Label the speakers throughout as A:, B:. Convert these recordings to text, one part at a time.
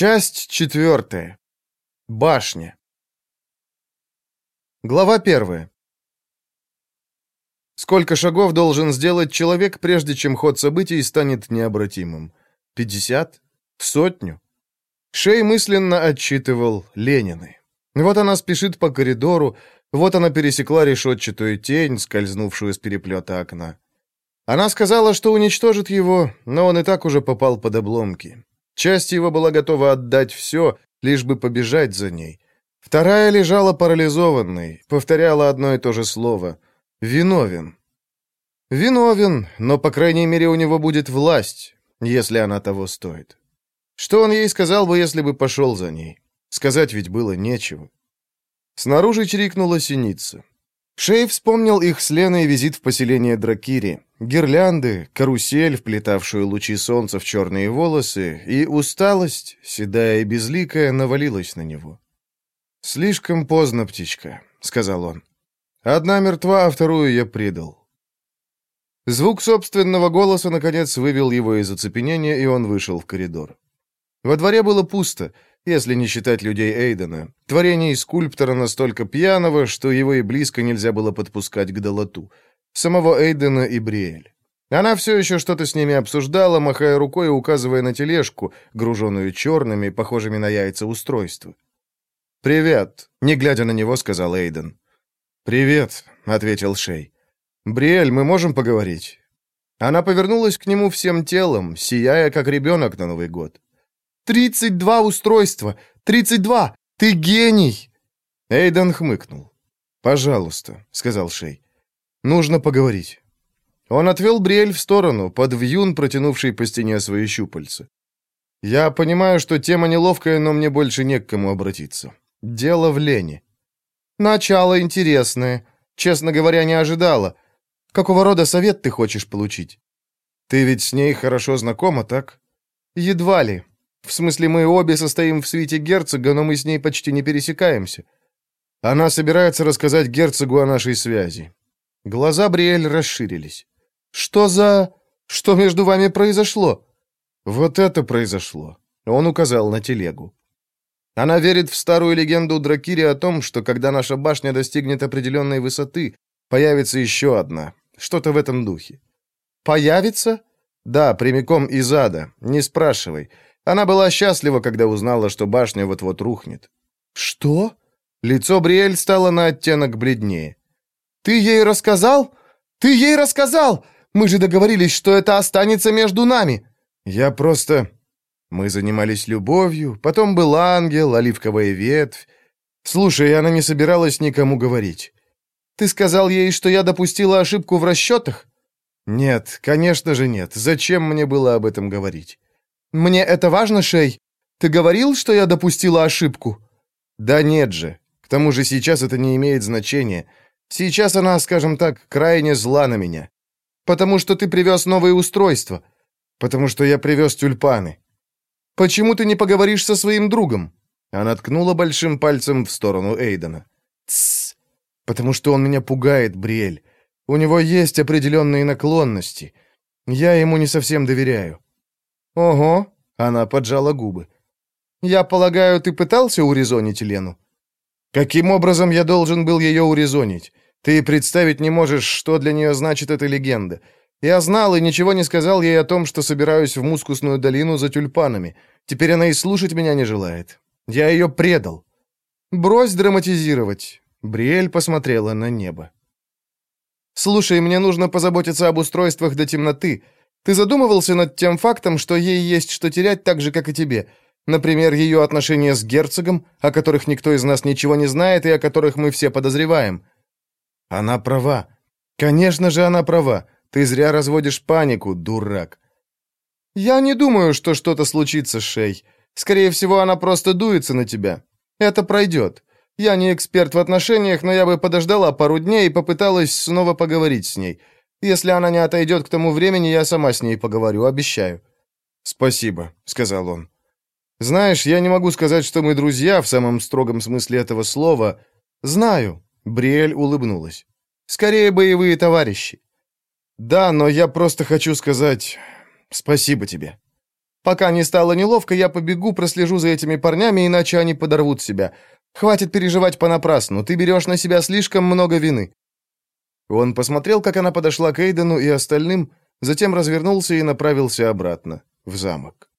A: Часть четвертая. Башня. Глава первая. Сколько шагов должен сделать человек, прежде чем ход событий станет необратимым? Пятьдесят? Сотню? Шей мысленно отчитывал Ленины. Вот она спешит по коридору, вот она пересекла решетчатую тень, скользнувшую с переплета окна. Она сказала, что уничтожит его, но он и так уже попал под обломки. Часть его была готова отдать все, лишь бы побежать за ней. Вторая лежала парализованной, повторяла одно и то же слово. «Виновен». Виновен, но, по крайней мере, у него будет власть, если она того стоит. Что он ей сказал бы, если бы пошел за ней? Сказать ведь было нечего. Снаружи чирикнула синица. Шей вспомнил их с Леной визит в поселение Дракири. Гирлянды, карусель, вплетавшую лучи солнца в черные волосы, и усталость, седая и безликая, навалилась на него. «Слишком поздно, птичка», — сказал он. «Одна мертва, а вторую я предал». Звук собственного голоса, наконец, вывел его из оцепенения, и он вышел в коридор. Во дворе было пусто, если не считать людей Эйдена, творений скульптора настолько пьяного, что его и близко нельзя было подпускать к долоту — самого Эйдена и Бриэль. Она все еще что-то с ними обсуждала, махая рукой и указывая на тележку, груженную черными, похожими на яйца устройства. «Привет», — не глядя на него, сказал Эйден. «Привет», — ответил Шей. «Бриэль, мы можем поговорить?» Она повернулась к нему всем телом, сияя, как ребенок на Новый год. «Тридцать два устройства! Тридцать два! Ты гений!» Эйден хмыкнул. «Пожалуйста», — сказал Шей. Нужно поговорить». Он отвел Бриэль в сторону, под вьюн, протянувший по стене свои щупальца. «Я понимаю, что тема неловкая, но мне больше не к кому обратиться. Дело в Лене». «Начало интересное. Честно говоря, не ожидала. Какого рода совет ты хочешь получить?» «Ты ведь с ней хорошо знакома, так?» «Едва ли. В смысле, мы обе состоим в свите герцога, но мы с ней почти не пересекаемся. Она собирается рассказать герцогу о нашей связи. Глаза Бриэль расширились. «Что за... Что между вами произошло?» «Вот это произошло», — он указал на телегу. Она верит в старую легенду Дракири о том, что когда наша башня достигнет определенной высоты, появится еще одна. Что-то в этом духе. «Появится?» «Да, прямиком из ада. Не спрашивай. Она была счастлива, когда узнала, что башня вот-вот рухнет». «Что?» Лицо Бриэль стало на оттенок бледнее. Ты ей рассказал? Ты ей рассказал? Мы же договорились, что это останется между нами. Я просто... Мы занимались любовью, потом был ангел, оливковая ветвь. Слушай, она не собиралась никому говорить. Ты сказал ей, что я допустила ошибку в расчетах? Нет, конечно же нет. Зачем мне было об этом говорить? Мне это важно, Шей? Ты говорил, что я допустила ошибку? Да нет же. К тому же сейчас это не имеет значения. Сейчас она, скажем так, крайне зла на меня. Потому что ты привез новые устройства. Потому что я привез тюльпаны. Почему ты не поговоришь со своим другом?» Она ткнула большим пальцем в сторону Эйдена. «Тссс! Потому что он меня пугает, Бриэль. У него есть определенные наклонности. Я ему не совсем доверяю». «Ого!» — она поджала губы. «Я полагаю, ты пытался урезонить Лену?» Каким образом я должен был ее урезонить? Ты представить не можешь, что для нее значит эта легенда. Я знал и ничего не сказал ей о том, что собираюсь в мускусную долину за тюльпанами. Теперь она и слушать меня не желает. Я ее предал. Брось драматизировать. Бриэль посмотрела на небо. Слушай, мне нужно позаботиться об устройствах до темноты. Ты задумывался над тем фактом, что ей есть что терять так же, как и тебе? Например, ее отношения с герцогом, о которых никто из нас ничего не знает и о которых мы все подозреваем. Она права. Конечно же, она права. Ты зря разводишь панику, дурак. Я не думаю, что что-то случится, Шей. Скорее всего, она просто дуется на тебя. Это пройдет. Я не эксперт в отношениях, но я бы подождала пару дней и попыталась снова поговорить с ней. Если она не отойдет к тому времени, я сама с ней поговорю, обещаю. Спасибо, сказал он. Знаешь, я не могу сказать, что мы друзья в самом строгом смысле этого слова. Знаю. Бриэль улыбнулась. Скорее боевые товарищи. Да, но я просто хочу сказать спасибо тебе. Пока не стало неловко, я побегу, прослежу за этими парнями, иначе они подорвут себя. Хватит переживать понапрасну, ты берешь на себя слишком много вины». Он посмотрел, как она подошла к Эйдену и остальным, затем развернулся и направился обратно, в замок.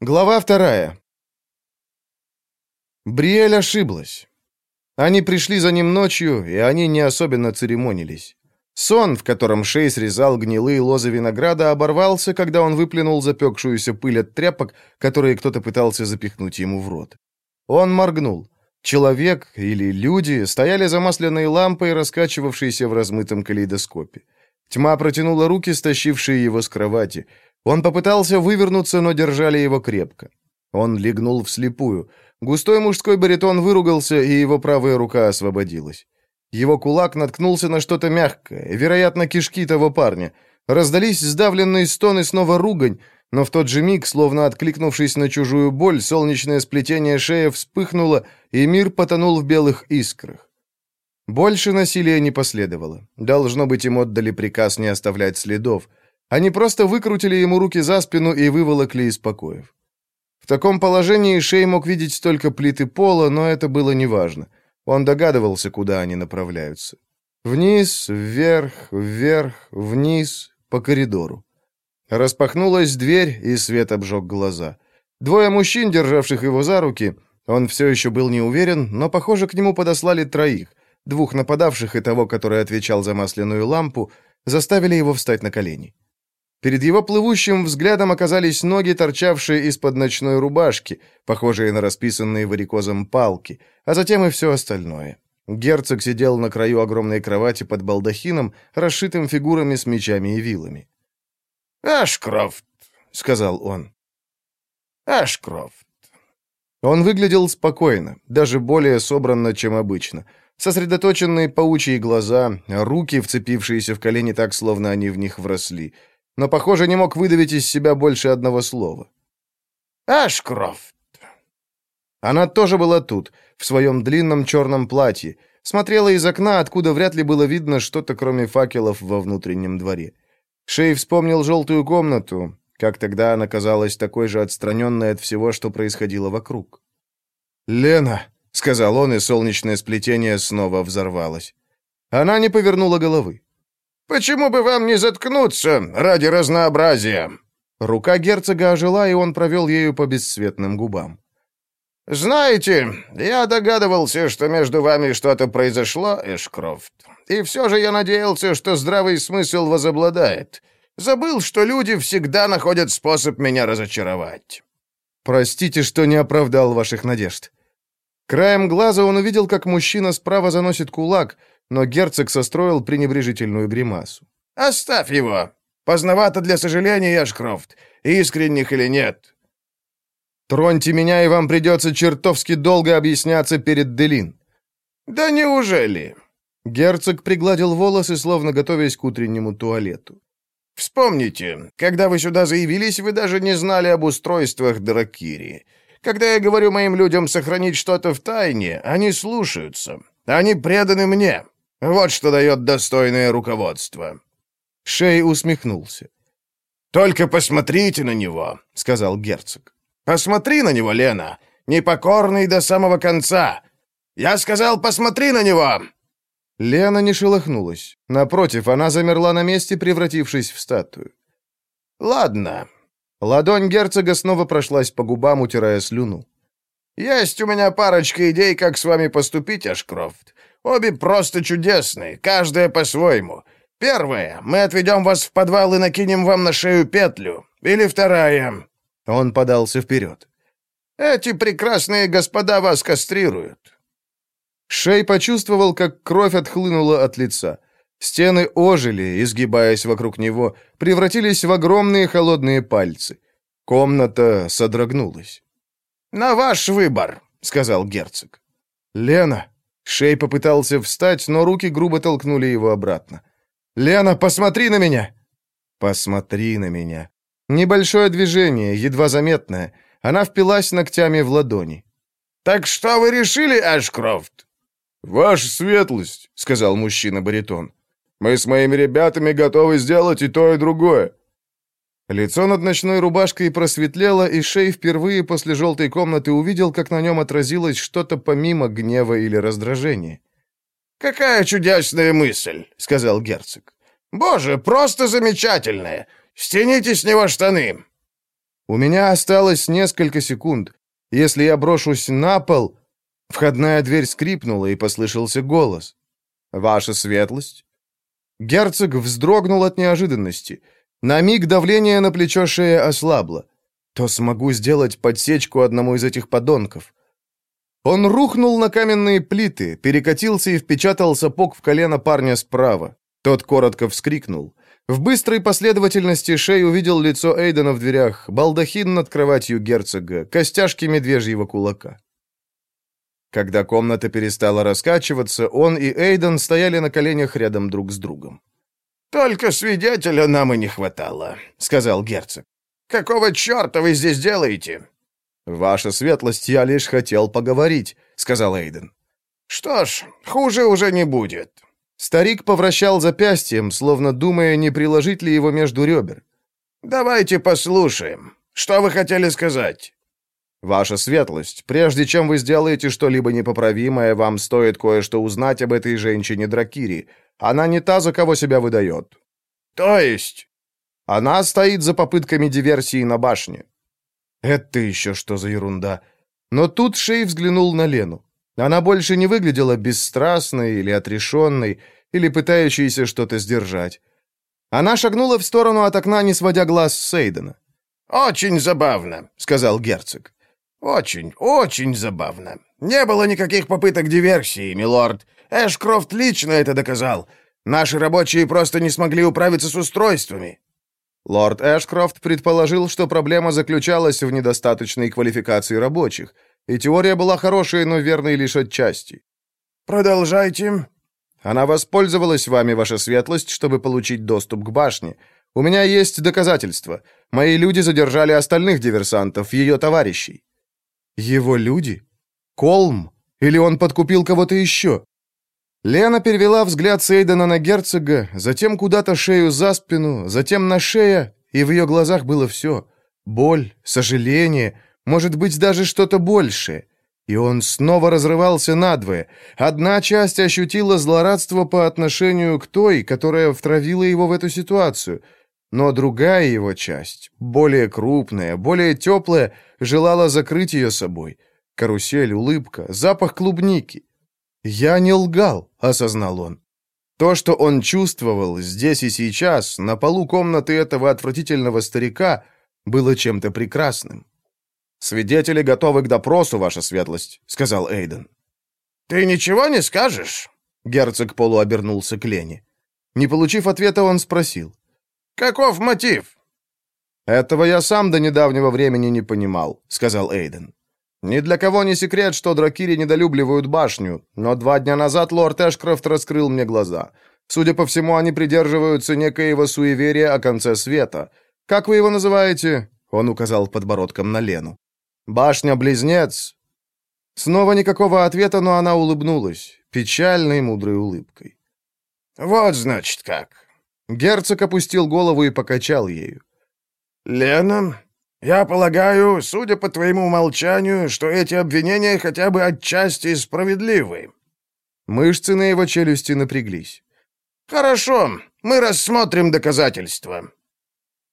A: Глава вторая. Бриэль ошиблась. Они пришли за ним ночью, и они не особенно церемонились. Сон, в котором Шей срезал гнилые лозы винограда, оборвался, когда он выплюнул запекшуюся пыль от тряпок, которые кто-то пытался запихнуть ему в рот. Он моргнул. Человек или люди стояли за масляной лампой, раскачивавшейся в размытом калейдоскопе. Тьма протянула руки, стащившие его с кровати. Он попытался вывернуться, но держали его крепко. Он легнул вслепую. Густой мужской баритон выругался, и его правая рука освободилась. Его кулак наткнулся на что-то мягкое, вероятно, кишки того парня. Раздались сдавленные стоны, снова ругань, но в тот же миг, словно откликнувшись на чужую боль, солнечное сплетение шеи вспыхнуло, и мир потонул в белых искрах. Больше насилия не последовало. Должно быть, им отдали приказ не оставлять следов. Они просто выкрутили ему руки за спину и выволокли из покоев. В таком положении Шей мог видеть только плиты пола, но это было неважно. Он догадывался, куда они направляются. Вниз, вверх, вверх, вниз, по коридору. Распахнулась дверь, и свет обжег глаза. Двое мужчин, державших его за руки, он все еще был не уверен, но, похоже, к нему подослали троих, двух нападавших и того, который отвечал за масляную лампу, заставили его встать на колени. Перед его плывущим взглядом оказались ноги, торчавшие из-под ночной рубашки, похожие на расписанные варикозом палки, а затем и все остальное. Герцог сидел на краю огромной кровати под балдахином, расшитым фигурами с мечами и вилами.
B: «Ашкрофт», — сказал он. «Ашкрофт».
A: Он выглядел спокойно, даже более собранно, чем обычно. Сосредоточенные паучьи глаза, руки, вцепившиеся в колени так, словно они в них вросли — но, похоже, не мог выдавить из себя больше одного слова.
B: «Ашкрофт!»
A: Она тоже была тут, в своем длинном черном платье, смотрела из окна, откуда вряд ли было видно что-то, кроме факелов во внутреннем дворе. Шей вспомнил желтую комнату, как тогда она казалась такой же отстраненной от всего, что происходило вокруг. «Лена!» — сказал он, и солнечное сплетение снова взорвалось. Она не повернула головы.
B: «Почему бы вам не заткнуться ради разнообразия?»
A: Рука герцога ожила, и он провел ею по бесцветным губам.
B: «Знаете, я догадывался, что между вами что-то произошло, Эшкрофт. И все же я надеялся, что здравый смысл возобладает. Забыл, что люди всегда находят способ меня разочаровать».
A: «Простите, что не оправдал ваших надежд». Краем глаза он увидел, как мужчина справа заносит кулак — но герцог состроил пренебрежительную гримасу.
B: «Оставь его! Поздновато для сожаления, Яшкрофт, искренних или нет!»
A: «Троньте меня, и вам придется чертовски долго объясняться перед Делин».
B: «Да неужели?»
A: Герцог пригладил волосы, словно готовясь к утреннему туалету.
B: «Вспомните, когда вы сюда заявились, вы даже не знали об устройствах Дракири. Когда я говорю моим людям сохранить что-то в тайне, они слушаются. Они преданы мне. Вот что дает достойное руководство».
A: Шей усмехнулся.
B: «Только посмотрите на него», — сказал герцог. «Посмотри на него, Лена, непокорный до самого конца. Я сказал, посмотри на него!»
A: Лена не шелохнулась. Напротив, она замерла на месте, превратившись в статую.
B: «Ладно».
A: Ладонь герцога снова прошлась по губам, утирая слюну.
B: «Есть у меня парочка идей, как с вами поступить, Ашкрофт. Обе просто чудесные, каждая по-своему. Первая, мы отведем вас в подвал и накинем вам на шею петлю. Или вторая...»
A: Он подался вперед.
B: «Эти прекрасные господа вас кастрируют».
A: Шей почувствовал, как кровь отхлынула от лица. Стены ожили, изгибаясь вокруг него, превратились в огромные холодные пальцы. Комната содрогнулась.
B: «На ваш выбор», — сказал герцог.
A: «Лена», Шей попытался встать, но руки грубо толкнули его обратно. «Лена, посмотри на меня!» «Посмотри на меня!» Небольшое движение, едва заметное. Она впилась ногтями в ладони.
B: «Так что вы решили, Ашкрофт?»
A: «Ваша светлость», — сказал мужчина-баритон. «Мы с моими ребятами готовы сделать и то, и другое». Лицо над ночной рубашкой просветлело, и Шей впервые после желтой комнаты увидел, как на нем отразилось что-то помимо гнева или раздражения.
B: «Какая чудесная мысль!» — сказал герцог. «Боже, просто замечательная! Стяните с него штаны!»
A: У меня осталось несколько секунд. Если я брошусь на пол... Входная дверь скрипнула, и послышался голос. «Ваша светлость?» Герцог вздрогнул от неожиданности. На миг давление на плечо шеи ослабло. То смогу сделать подсечку одному из этих подонков. Он рухнул на каменные плиты, перекатился и впечатал сапог в колено парня справа. Тот коротко вскрикнул. В быстрой последовательности Шей увидел лицо Эйдена в дверях, балдахин над кроватью герцога, костяшки медвежьего кулака. Когда комната перестала раскачиваться, он и Эйден стояли на коленях рядом друг с другом.
B: «Только свидетеля нам и не хватало», — сказал герцог. «Какого черта вы здесь делаете?»
A: «Ваша светлость, я лишь хотел поговорить», — сказал Эйден.
B: «Что ж, хуже уже не будет».
A: Старик повращал запястьем, словно думая, не приложить ли его между ребер.
B: «Давайте послушаем. Что вы хотели сказать?»
A: «Ваша светлость, прежде чем вы сделаете что-либо непоправимое, вам стоит кое-что узнать об этой женщине Дракири. Она не та, за кого себя выдает».
B: «То есть?»
A: «Она стоит за попытками диверсии на башне». «Это еще что за ерунда?» Но тут Шей взглянул на Лену. Она больше не выглядела бесстрастной или отрешенной, или пытающейся что-то сдержать. Она шагнула в сторону от окна, не сводя глаз с Сейдена.
B: «Очень забавно», — сказал герцог. «Очень, очень забавно. Не было никаких попыток диверсии, милорд. Эшкрофт лично это доказал. Наши рабочие просто не смогли управиться с устройствами».
A: Лорд Эшкрофт предположил, что проблема заключалась в недостаточной квалификации рабочих, и теория была хорошей, но верной лишь отчасти.
B: «Продолжайте».
A: Она воспользовалась вами, ваша светлость, чтобы получить доступ к башне. У меня есть доказательства. Мои люди задержали остальных диверсантов, ее товарищей. Его люди? Колм? Или он подкупил кого-то еще? Лена перевела взгляд Сейдена на герцога, затем куда-то шею за спину, затем на шея, и в ее глазах было все. Боль, сожаление, может быть, даже что-то большее. И он снова разрывался надвое. Одна часть ощутила злорадство по отношению к той, которая втравила его в эту ситуацию — но другая его часть, более крупная, более теплая, желала закрыть ее собой. Карусель, улыбка, запах клубники. «Я не лгал», — осознал он. То, что он чувствовал здесь и сейчас, на полу комнаты этого отвратительного старика, было чем-то прекрасным. «Свидетели готовы к допросу, ваша светлость», — сказал Эйден.
B: «Ты ничего не скажешь?»
A: Герцог полуобернулся к Лене. Не получив ответа, он спросил.
B: Каков мотив?»
A: «Этого я сам до недавнего времени не понимал», — сказал Эйден. «Ни для кого не секрет, что дракири недолюбливают башню, но два дня назад лорд Эшкрофт раскрыл мне глаза. Судя по всему, они придерживаются некоего суеверия о конце света. Как вы его называете?» — он указал подбородком на Лену. «Башня-близнец». Снова никакого ответа, но она улыбнулась, печальной мудрой улыбкой.
B: «Вот, значит, как.
A: Герцог опустил голову и покачал ею.
B: «Лена, я полагаю, судя по твоему молчанию, что эти обвинения хотя бы отчасти справедливы».
A: Мышцы на его челюсти напряглись.
B: «Хорошо, мы рассмотрим доказательства».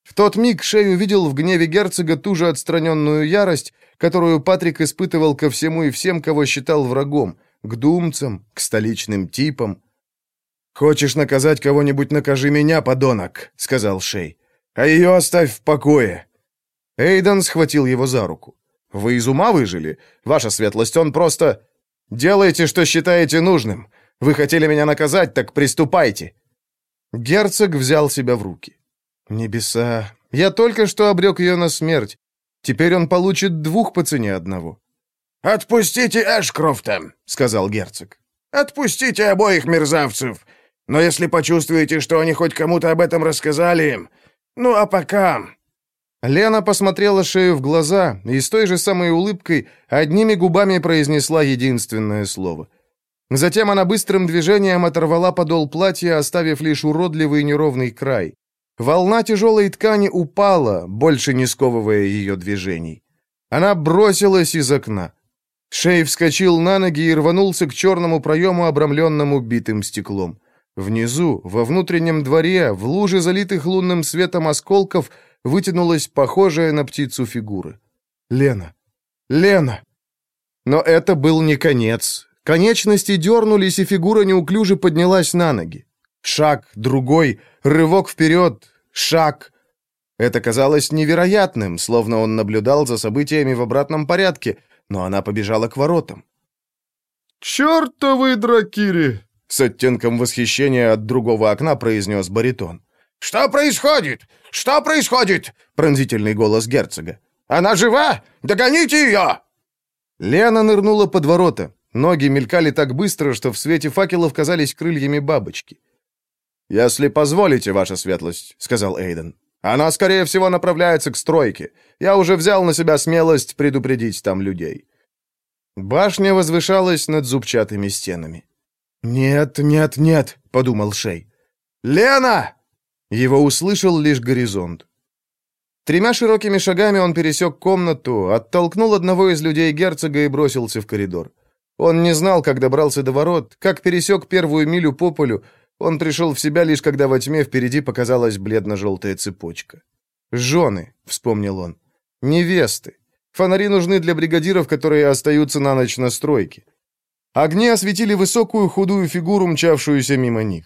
A: В тот миг Шей увидел в гневе герцога ту же отстраненную ярость, которую Патрик испытывал ко всему и всем, кого считал врагом, к думцам, к столичным типам, «Хочешь наказать кого-нибудь, накажи меня, подонок», — сказал Шей. «А ее оставь в покое». Эйден схватил его за руку. «Вы из ума выжили? Ваша светлость, он просто...» «Делайте, что считаете нужным. Вы хотели меня наказать, так приступайте». Герцог взял себя в руки. «Небеса, я только что обрек ее на смерть. Теперь он получит двух по цене одного».
B: «Отпустите Эшкрофта», — сказал герцог. «Отпустите обоих мерзавцев. Но если почувствуете, что они хоть кому-то об этом рассказали... Ну, а пока...»
A: Лена посмотрела шею в глаза и с той же самой улыбкой одними губами произнесла единственное слово. Затем она быстрым движением оторвала подол платья, оставив лишь уродливый неровный край. Волна тяжелой ткани упала, больше не сковывая ее движений. Она бросилась из окна. Шей вскочил на ноги и рванулся к черному проему, обрамленному битым стеклом. Внизу, во внутреннем дворе, в луже залитых лунным светом осколков, вытянулась похожая на птицу фигура. Лена! Лена! Но это был не конец. Конечности дернулись, и фигура неуклюже поднялась на ноги. Шаг, другой, рывок вперед, шаг. Это казалось невероятным, словно он наблюдал за событиями в обратном порядке, но она побежала к воротам.
B: «Чертовы дракири!» — с оттенком восхищения от другого окна произнес баритон. «Что происходит? Что происходит?» — пронзительный голос герцога. «Она жива? Догоните ее!»
A: Лена нырнула под ворота. Ноги мелькали так быстро, что в свете факелов казались крыльями бабочки. «Если позволите, ваша светлость», — сказал Эйден. «Она, скорее всего, направляется к стройке. Я уже взял на себя смелость предупредить там людей». Башня возвышалась над зубчатыми стенами. «Нет, нет, нет», — подумал Шей. «Лена!» Его услышал лишь горизонт. Тремя широкими шагами он пересек комнату, оттолкнул одного из людей герцога и бросился в коридор. Он не знал, как добрался до ворот, как пересек первую милю по полю. Он пришел в себя лишь когда во тьме впереди показалась бледно-желтая цепочка. «Жены», — вспомнил он, — «невесты. Фонари нужны для бригадиров, которые остаются на ночь на стройке». Огни осветили высокую худую фигуру, мчавшуюся мимо них.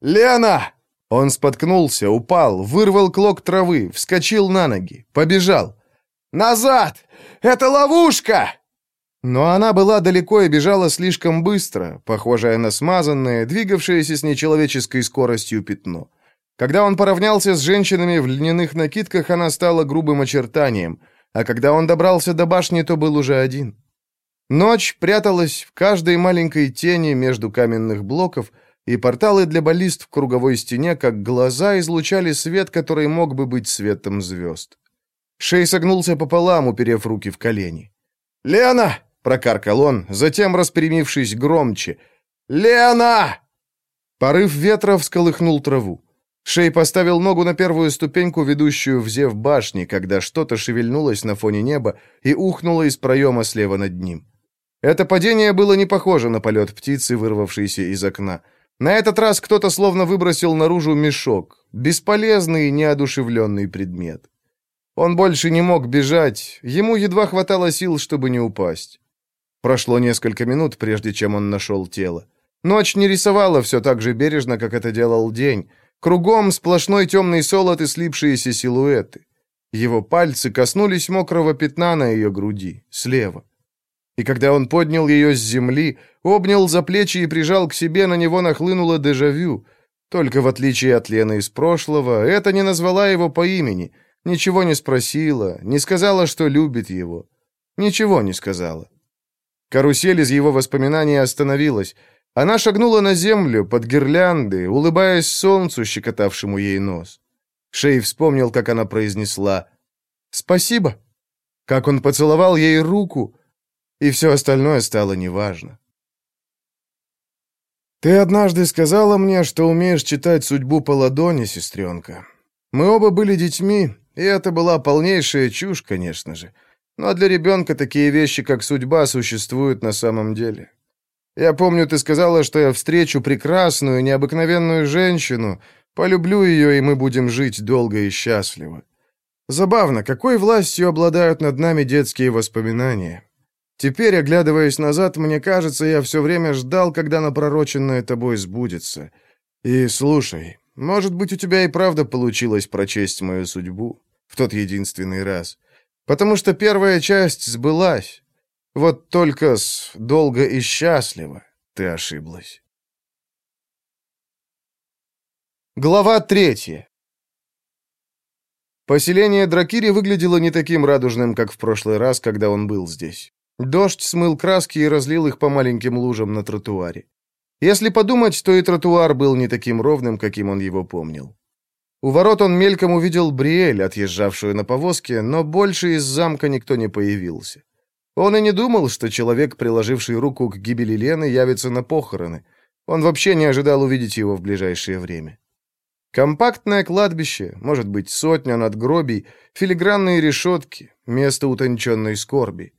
A: «Лена!» Он споткнулся, упал, вырвал клок травы, вскочил на ноги, побежал. «Назад! Это ловушка!» Но она была далеко и бежала слишком быстро, похожая на смазанное, двигавшееся с нечеловеческой скоростью пятно. Когда он поравнялся с женщинами в льняных накидках, она стала грубым очертанием, а когда он добрался до башни, то был уже один. Ночь пряталась в каждой маленькой тени между каменных блоков, и порталы для баллист в круговой стене, как глаза, излучали свет, который мог бы быть светом звезд. Шей согнулся пополам, уперев руки в колени. «Лена!» — прокаркал он, затем, распрямившись громче. «Лена!» Порыв ветра всколыхнул траву. Шей поставил ногу на первую ступеньку, ведущую в зев башни, когда что-то шевельнулось на фоне неба и ухнуло из проема слева над ним. Это падение было не похоже на полет птицы, вырвавшейся из окна. На этот раз кто-то словно выбросил наружу мешок, бесполезный и неодушевленный предмет. Он больше не мог бежать, ему едва хватало сил, чтобы не упасть. Прошло несколько минут, прежде чем он нашел тело. Ночь не рисовала все так же бережно, как это делал день. Кругом сплошной темный солод и слипшиеся силуэты. Его пальцы коснулись мокрого пятна на ее груди, слева. И когда он поднял ее с земли, обнял за плечи и прижал к себе, на него нахлынуло дежавю. Только в отличие от Лены из прошлого, это не назвала его по имени, ничего не спросила, не сказала, что любит его. Ничего не сказала. Карусель из его воспоминаний остановилась. Она шагнула на землю под гирлянды, улыбаясь солнцу, щекотавшему ей нос. Шей вспомнил, как она произнесла «Спасибо», как он поцеловал ей руку, и все остальное стало неважно. «Ты однажды сказала мне, что умеешь читать судьбу по ладони, сестренка. Мы оба были детьми, и это была полнейшая чушь, конечно же. Но для ребенка такие вещи, как судьба, существуют на самом деле. Я помню, ты сказала, что я встречу прекрасную, необыкновенную женщину, полюблю ее, и мы будем жить долго и счастливо. Забавно, какой властью обладают над нами детские воспоминания. Теперь, оглядываясь назад, мне кажется, я все время ждал, когда напророченное тобой сбудется. И слушай, может быть, у тебя и правда получилось прочесть мою судьбу в тот единственный раз. Потому что первая часть сбылась. Вот только с «долго и счастливо» ты ошиблась. Глава третья. Поселение Дракири выглядело не таким радужным, как в прошлый раз, когда он был здесь. Дождь смыл краски и разлил их по маленьким лужам на тротуаре. Если подумать, то и тротуар был не таким ровным, каким он его помнил. У ворот он мельком увидел Бриэль, отъезжавшую на повозке, но больше из замка никто не появился. Он и не думал, что человек, приложивший руку к гибели Лены, явится на похороны. Он вообще не ожидал увидеть его в ближайшее время. Компактное кладбище, может быть, сотня надгробий, филигранные решетки, место утонченной скорби.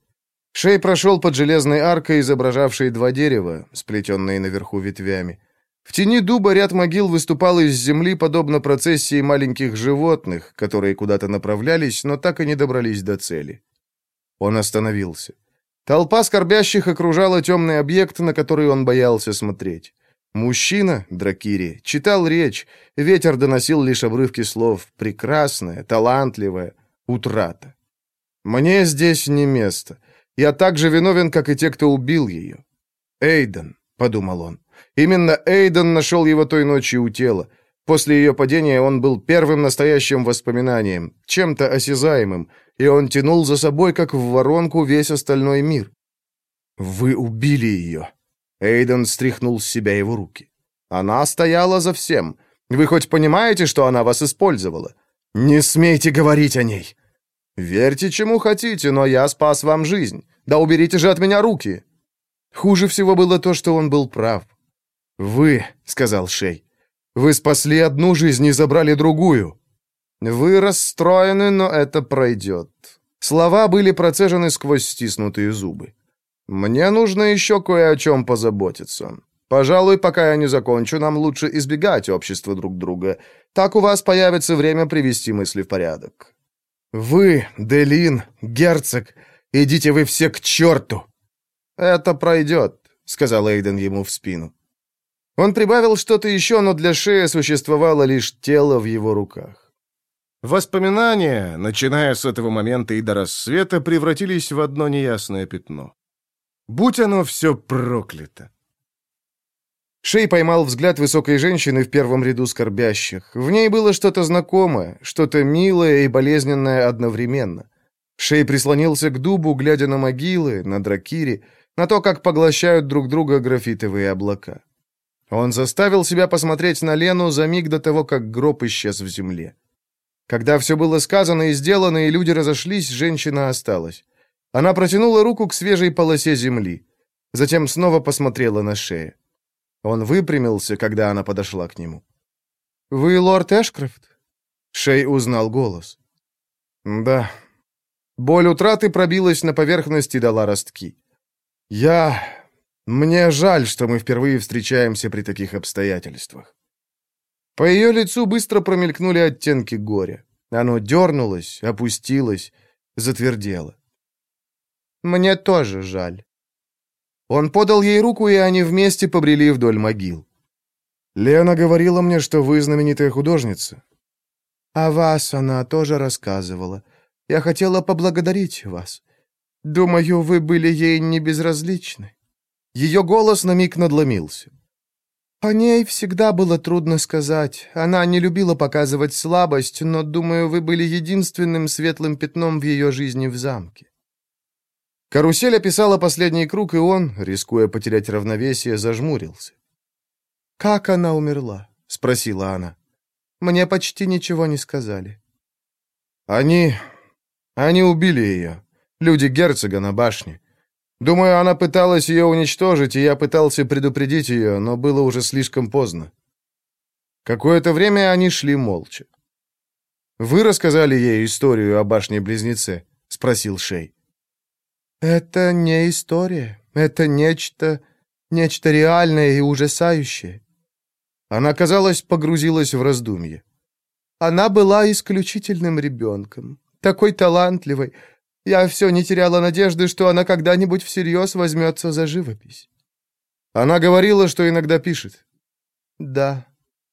A: Шей прошел под железной аркой, изображавшей два дерева, сплетенные наверху ветвями. В тени дуба ряд могил выступал из земли, подобно процессии маленьких животных, которые куда-то направлялись, но так и не добрались до цели. Он остановился. Толпа скорбящих окружала темный объект, на который он боялся смотреть. Мужчина, Дракири, читал речь, ветер доносил лишь обрывки слов «прекрасная», «талантливая», «утрата». «Мне здесь не место. Я так же виновен, как и те, кто убил ее». «Эйден», — подумал он. Именно Эйден нашел его той ночью у тела. После ее падения он был первым настоящим воспоминанием, чем-то осязаемым, и он тянул за собой, как в воронку, весь остальной мир. «Вы убили ее», Эйден стряхнул с себя его руки. «Она стояла за всем. Вы хоть понимаете, что она вас использовала? Не смейте говорить о ней!» «Верьте, чему хотите, но я спас вам жизнь. Да уберите же от меня руки!» Хуже всего было то, что он был прав. «Вы», — сказал Шей, — «вы спасли одну жизнь и забрали другую». «Вы расстроены, но это пройдет». Слова были процежены сквозь стиснутые зубы. «Мне нужно еще кое о чем позаботиться. Пожалуй, пока я не закончу, нам лучше избегать общества друг друга. Так у вас появится время привести мысли в порядок». «Вы, Делин, герцог, идите вы все к черту!» «Это пройдет», — сказал Эйден ему в спину. Он прибавил что-то еще, но для шеи существовало лишь тело в его руках. Воспоминания, начиная с этого момента и до рассвета, превратились в одно неясное пятно. Будь оно все проклято. Шей поймал взгляд высокой женщины в первом ряду скорбящих. В ней было что-то знакомое, что-то милое и болезненное одновременно. Шей прислонился к дубу, глядя на могилы, на дракири, на то, как поглощают друг друга графитовые облака. Он заставил себя посмотреть на Лену за миг до того, как гроб исчез в земле. Когда все было сказано и сделано, и люди разошлись, женщина осталась. Она протянула руку к свежей полосе земли. Затем снова посмотрела на шею. Он выпрямился, когда она подошла к нему. «Вы лорд Эшкрафт?» Шей узнал голос. «Да». Боль утраты пробилась на поверхность и дала ростки. «Я... Мне жаль, что мы впервые встречаемся при таких обстоятельствах». По ее лицу быстро промелькнули оттенки горя. Оно дернулось, опустилось, затвердело. Мне тоже жаль». Он подал ей руку, и они вместе побрели вдоль могил. «Лена говорила мне, что вы знаменитая художница». «О вас она тоже рассказывала. Я хотела поблагодарить вас. Думаю, вы были ей не безразличны». Ее голос на миг надломился. О ней всегда было трудно сказать. Она не любила показывать слабость, но, думаю, вы были единственным светлым пятном в ее жизни в замке. Карусель описала последний круг, и он, рискуя потерять равновесие, зажмурился. «Как она умерла?» — спросила она. «Мне почти ничего не сказали». «Они... они убили ее. Люди герцога на башне. Думаю, она пыталась ее уничтожить, и я пытался предупредить ее, но было уже слишком поздно». Какое-то время они шли молча. «Вы рассказали ей историю о башне-близнеце?» — спросил Шей. «Это не история. Это нечто... нечто реальное и ужасающее». Она, казалось, погрузилась в раздумье. Она была исключительным ребенком, такой талантливой. Я все не теряла надежды, что она когда-нибудь всерьез возьмется за живопись. Она говорила, что иногда пишет. Да.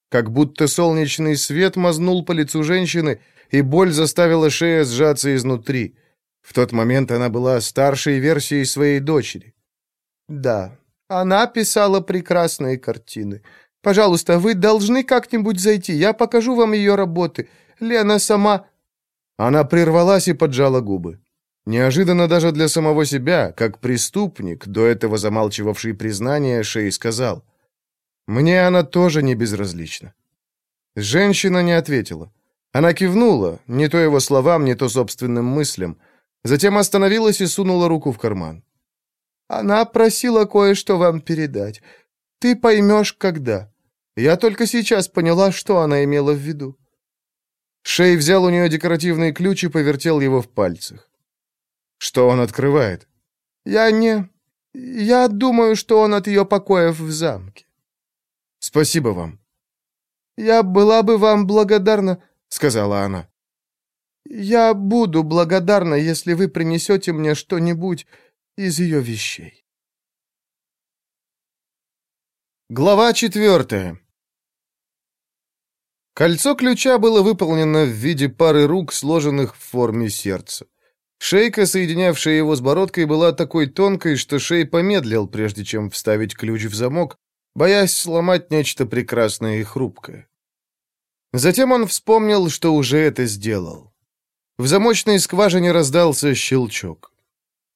A: Как будто солнечный свет мазнул по лицу женщины, и боль заставила шея сжаться изнутри — в тот момент она была старшей версией своей дочери. Да, она писала прекрасные картины. Пожалуйста, вы должны как-нибудь зайти. Я покажу вам ее работы. Лена сама...» Она прервалась и поджала губы. Неожиданно даже для самого себя, как преступник, до этого замалчивавший признание, Шей сказал. «Мне она тоже не безразлична». Женщина не ответила. Она кивнула, не то его словам, не то собственным мыслям. Затем остановилась и сунула руку в карман. «Она просила кое-что вам передать. Ты поймешь, когда. Я только сейчас поняла, что она имела в виду. Шей взял у нее декоративный ключ и повертел его в пальцах. Что он открывает? Я не... Я думаю, что он от ее покоев в замке. Спасибо вам. Я была бы вам благодарна, сказала она. Я буду благодарна, если вы принесете мне что-нибудь из ее вещей. Глава четвертая. Кольцо ключа было выполнено в виде пары рук, сложенных в форме сердца. Шейка, соединявшая его с бородкой, была такой тонкой, что Шей помедлил, прежде чем вставить ключ в замок, боясь сломать нечто прекрасное и хрупкое. Затем он вспомнил, что уже это сделал. В замочной скважине раздался щелчок.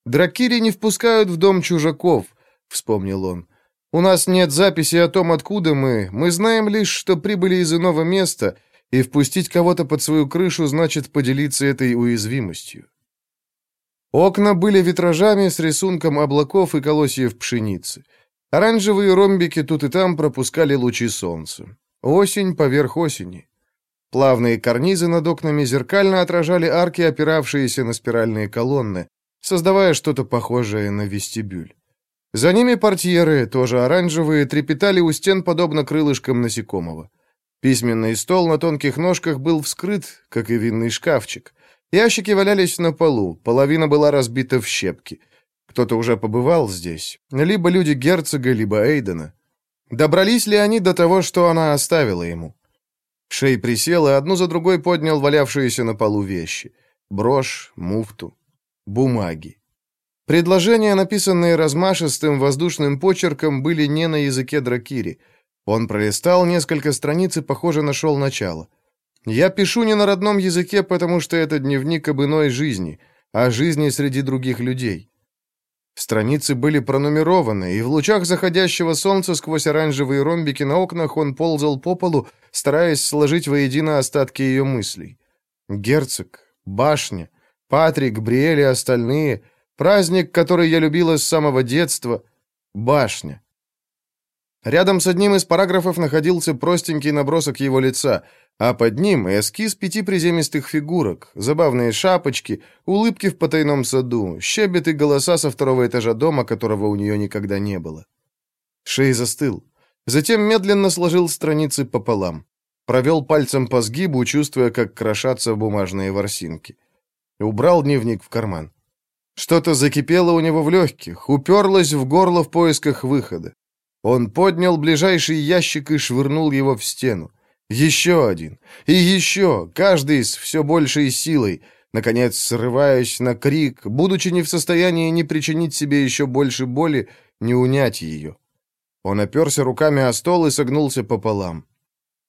A: «Дракири не впускают в дом чужаков», — вспомнил он. «У нас нет записи о том, откуда мы. Мы знаем лишь, что прибыли из иного места, и впустить кого-то под свою крышу значит поделиться этой уязвимостью». Окна были витражами с рисунком облаков и колосьев пшеницы. Оранжевые ромбики тут и там пропускали лучи солнца. Осень поверх осени. Плавные карнизы над окнами зеркально отражали арки, опиравшиеся на спиральные колонны, создавая что-то похожее на вестибюль. За ними портьеры, тоже оранжевые, трепетали у стен, подобно крылышкам насекомого. Письменный стол на тонких ножках был вскрыт, как и винный шкафчик. Ящики валялись на полу, половина была разбита в щепки. Кто-то уже побывал здесь. Либо люди герцога, либо Эйдена. Добрались ли они до того, что она оставила ему? Шей присел и одну за другой поднял валявшиеся на полу вещи. Брошь, муфту, бумаги. Предложения, написанные размашистым воздушным почерком, были не на языке дракири. Он пролистал несколько страниц и, похоже, нашел начало. Я пишу не на родном языке, потому что это дневник об иной жизни, о жизни среди других людей. Страницы были пронумерованы, и в лучах заходящего солнца сквозь оранжевые ромбики на окнах он ползал по полу, стараясь сложить воедино остатки ее мыслей. Герцог, башня, Патрик, Бриэль и остальные, праздник, который я любила с самого детства, башня. Рядом с одним из параграфов находился простенький набросок его лица, а под ним эскиз пяти приземистых фигурок, забавные шапочки, улыбки в потайном саду, щебет и голоса со второго этажа дома, которого у нее никогда не было. Шей застыл. Затем медленно сложил страницы пополам. Провел пальцем по сгибу, чувствуя, как крошатся бумажные ворсинки. Убрал дневник в карман. Что-то закипело у него в легких, уперлось в горло в поисках выхода. Он поднял ближайший ящик и швырнул его в стену. Еще один. И еще, каждый с все большей силой. Наконец, срываясь на крик, будучи не в состоянии ни причинить себе еще больше боли, не унять ее. Он оперся руками о стол и согнулся пополам.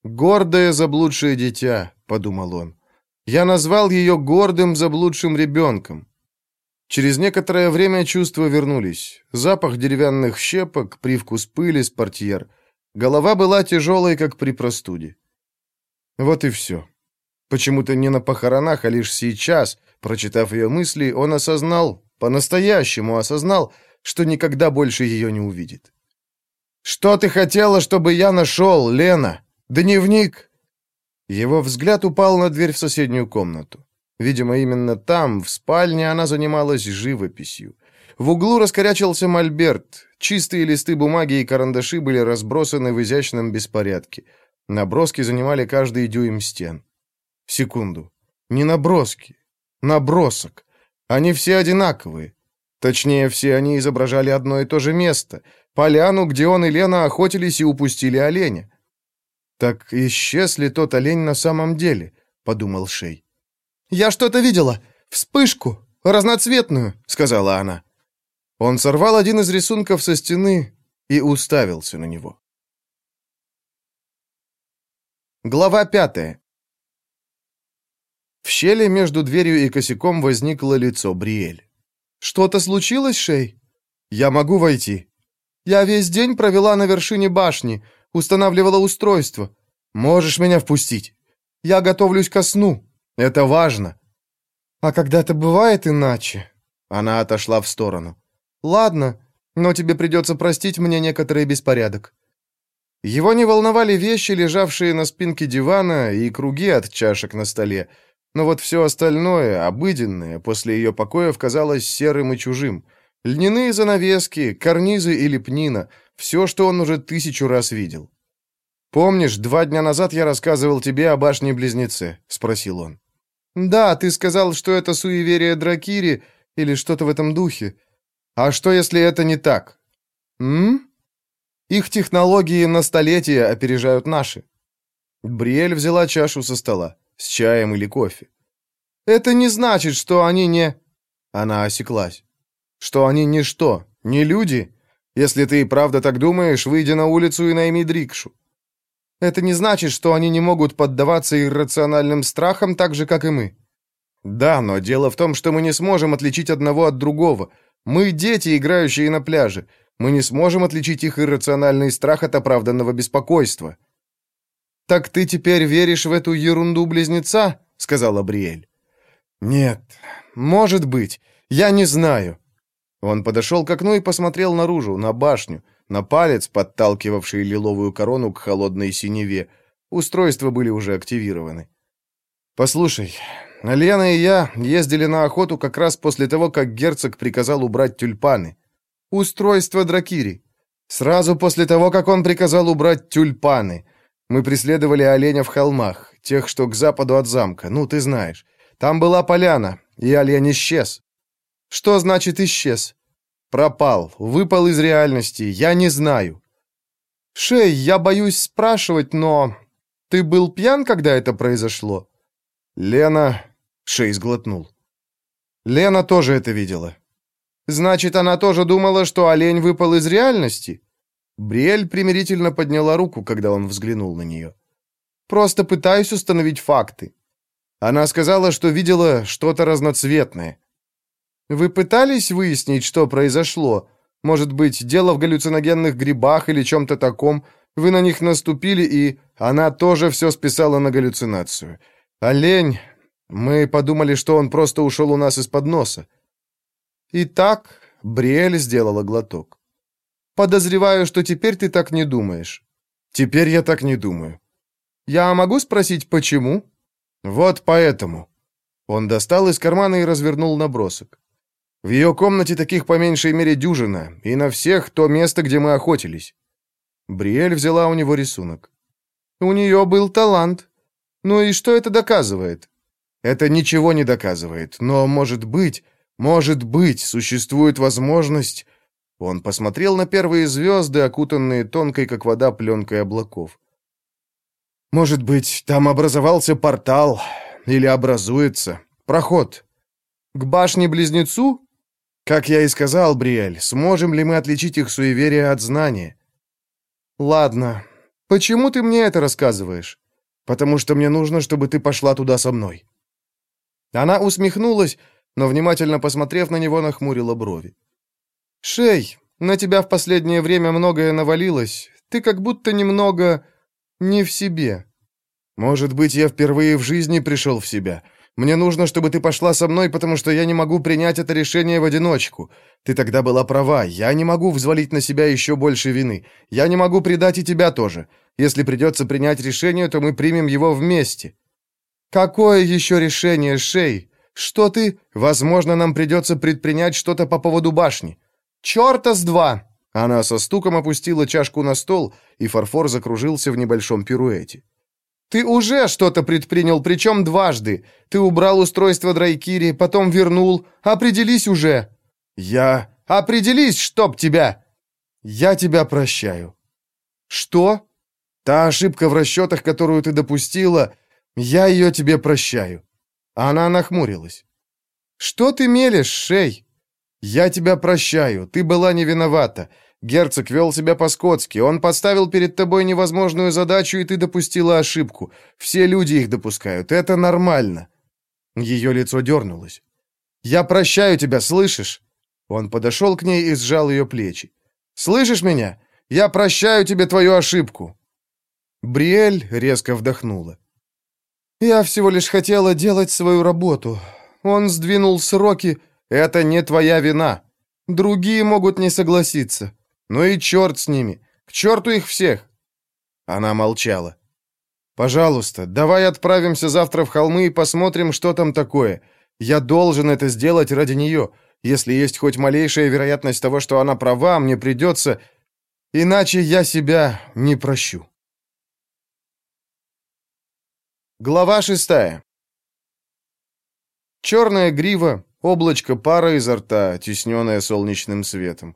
A: «Гордое заблудшее дитя», — подумал он. «Я назвал ее гордым заблудшим ребенком. Через некоторое время чувства вернулись. Запах деревянных щепок, привкус пыли с. Голова была тяжелой, как при простуде. Вот и все. Почему-то не на похоронах, а лишь сейчас, прочитав ее мысли, он осознал, по-настоящему осознал, что никогда больше ее не увидит. «Что ты хотела, чтобы я нашел, Лена? Дневник?» Его взгляд упал на дверь в соседнюю комнату. Видимо, именно там, в спальне, она занималась живописью. В углу раскорячился мольберт. Чистые листы бумаги и карандаши были разбросаны в изящном беспорядке. Наброски занимали каждый дюйм стен. Секунду. Не наброски. Набросок. Они все одинаковые. Точнее, все они изображали одно и то же место. Поляну, где он и Лена охотились и упустили оленя. «Так исчез ли тот олень на самом деле?» — подумал Шей. «Я что-то видела! Вспышку! Разноцветную!» — сказала она. Он сорвал один из рисунков со стены и уставился на него. Глава пятая. В щели между дверью и косяком возникло лицо Бриэль. «Что-то случилось, Шей? Я могу войти. Я весь день провела на вершине башни, устанавливала устройство. Можешь меня впустить? Я готовлюсь ко сну. Это важно. А когда-то бывает иначе. Она отошла в сторону. Ладно, но тебе придется простить мне некоторый беспорядок. Его не волновали вещи, лежавшие на спинке дивана, и круги от чашек на столе, но вот все остальное, обыденное, после ее покоев казалось серым и чужим. Льняные занавески, карнизы и лепнина — все, что он уже тысячу раз видел. «Помнишь, два дня назад я рассказывал тебе о башне-близнеце?» — спросил он. «Да, ты сказал, что это суеверие Дракири или что-то в этом духе. А что, если это не так?» «М?» «Их технологии на столетия опережают наши». Бриэль взяла чашу со стола с чаем или кофе. «Это не значит, что они не...» Она осеклась. «Что они не что? Не люди? Если ты и правда так думаешь, выйди на улицу и найми Дрикшу. Это не значит, что они не могут поддаваться иррациональным страхам так же, как и мы. Да, но дело в том, что мы не сможем отличить одного от другого. Мы дети, играющие на пляже. Мы не сможем отличить их иррациональный страх от оправданного беспокойства. «Так ты теперь веришь в эту ерунду близнеца?» — сказала Бриэль. «Нет, может быть. Я не знаю». Он подошел к окну и посмотрел наружу, на башню, на палец, подталкивавший лиловую корону к холодной синеве. Устройства были уже активированы. «Послушай, Лена и я ездили на охоту как раз после того, как герцог приказал убрать тюльпаны. Устройство Дракири. Сразу после того, как он приказал убрать тюльпаны. Мы преследовали оленя в холмах, тех, что к западу от замка, ну, ты знаешь. Там была поляна, и олень исчез. Что значит исчез? Пропал, выпал из реальности, я не знаю. Шей, я боюсь спрашивать, но... Ты был пьян, когда это произошло? Лена... Шей сглотнул. Лена тоже это видела. Значит, она тоже думала, что олень выпал из реальности? Бриэль примирительно подняла руку, когда он взглянул на нее. «Просто пытаюсь установить факты». Она сказала, что видела что-то разноцветное. «Вы пытались выяснить, что произошло? Может быть, дело в галлюциногенных грибах или чем-то таком? Вы на них наступили, и она тоже все списала на галлюцинацию. Олень... Мы подумали, что он просто ушел у нас из-под носа». Итак, Бриэль сделала глоток. Подозреваю, что теперь ты так не думаешь. Теперь я так не думаю. Я могу спросить, почему? Вот поэтому. Он достал из кармана и развернул набросок. В ее комнате таких по меньшей мере дюжина, и на всех то место, где мы охотились. Бриэль взяла у него рисунок. У нее был талант. Ну и что это доказывает? Это ничего не доказывает, но, может быть, может быть, существует возможность, он посмотрел на первые звезды, окутанные тонкой, как вода, пленкой облаков. «Может быть, там образовался портал? Или образуется? Проход? К башне-близнецу? Как я и сказал, Бриэль, сможем ли мы отличить их суеверие от знания?» «Ладно. Почему ты мне это рассказываешь?» «Потому что мне нужно, чтобы ты пошла туда со мной». Она усмехнулась, но, внимательно посмотрев на него, нахмурила брови. «Шей, на тебя в последнее время многое навалилось. Ты как будто немного не в себе». «Может быть, я впервые в жизни пришел в себя. Мне нужно, чтобы ты пошла со мной, потому что я не могу принять это решение в одиночку. Ты тогда была права. Я не могу взвалить на себя еще больше вины. Я не могу предать и тебя тоже. Если придется принять решение, то мы примем его вместе». «Какое еще решение, Шей? Что ты...» «Возможно, нам придется предпринять что-то по поводу башни. «Черта с два!» Она со стуком опустила чашку на стол, и фарфор закружился в небольшом пируэте. «Ты уже что-то предпринял, причем дважды. Ты убрал устройство Драйкири, потом вернул. Определись уже!» «Я...» «Определись, чтоб тебя!» «Я тебя прощаю». «Что?» «Та ошибка в расчетах, которую ты допустила, я ее тебе прощаю». Она нахмурилась. «Что ты мелешь, Шей?» «Я тебя прощаю, ты была не виновата. Герцог вел себя по-скотски, он поставил перед тобой невозможную задачу, и ты допустила ошибку. Все люди их допускают, это нормально». Ее лицо дернулось. «Я прощаю тебя, слышишь?» Он подошел к ней и сжал ее плечи. «Слышишь меня? Я прощаю тебе твою ошибку!» Бриэль резко вдохнула. «Я всего лишь хотела делать свою работу. Он сдвинул сроки, это не твоя вина. Другие могут не согласиться. Ну и черт с ними. К черту их всех. Она молчала. «Пожалуйста, давай отправимся завтра в холмы и посмотрим, что там такое. Я должен это сделать ради нее. Если есть хоть малейшая вероятность того, что она права, мне придется... Иначе я себя не прощу». Глава шестая. Черная грива, облачко пара изо рта, тесненное солнечным светом.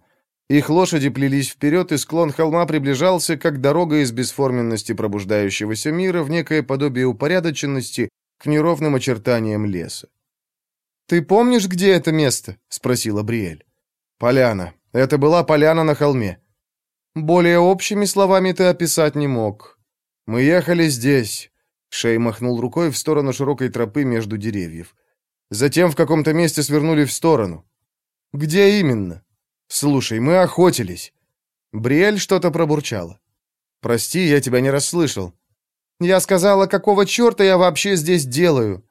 A: Их лошади плелись вперед, и склон холма приближался, как дорога из бесформенности пробуждающегося мира в некое подобие упорядоченности к неровным очертаниям леса. «Ты помнишь, где это место?» — спросила Бриэль. «Поляна. Это была поляна на холме». «Более общими словами ты описать не мог. Мы ехали здесь». Шей махнул рукой в сторону широкой тропы между деревьев. Затем в каком-то месте свернули в сторону. «Где именно?» «Слушай, мы охотились». Бриэль что-то пробурчала. «Прости, я тебя не расслышал». «Я сказала, какого черта я вообще здесь делаю?»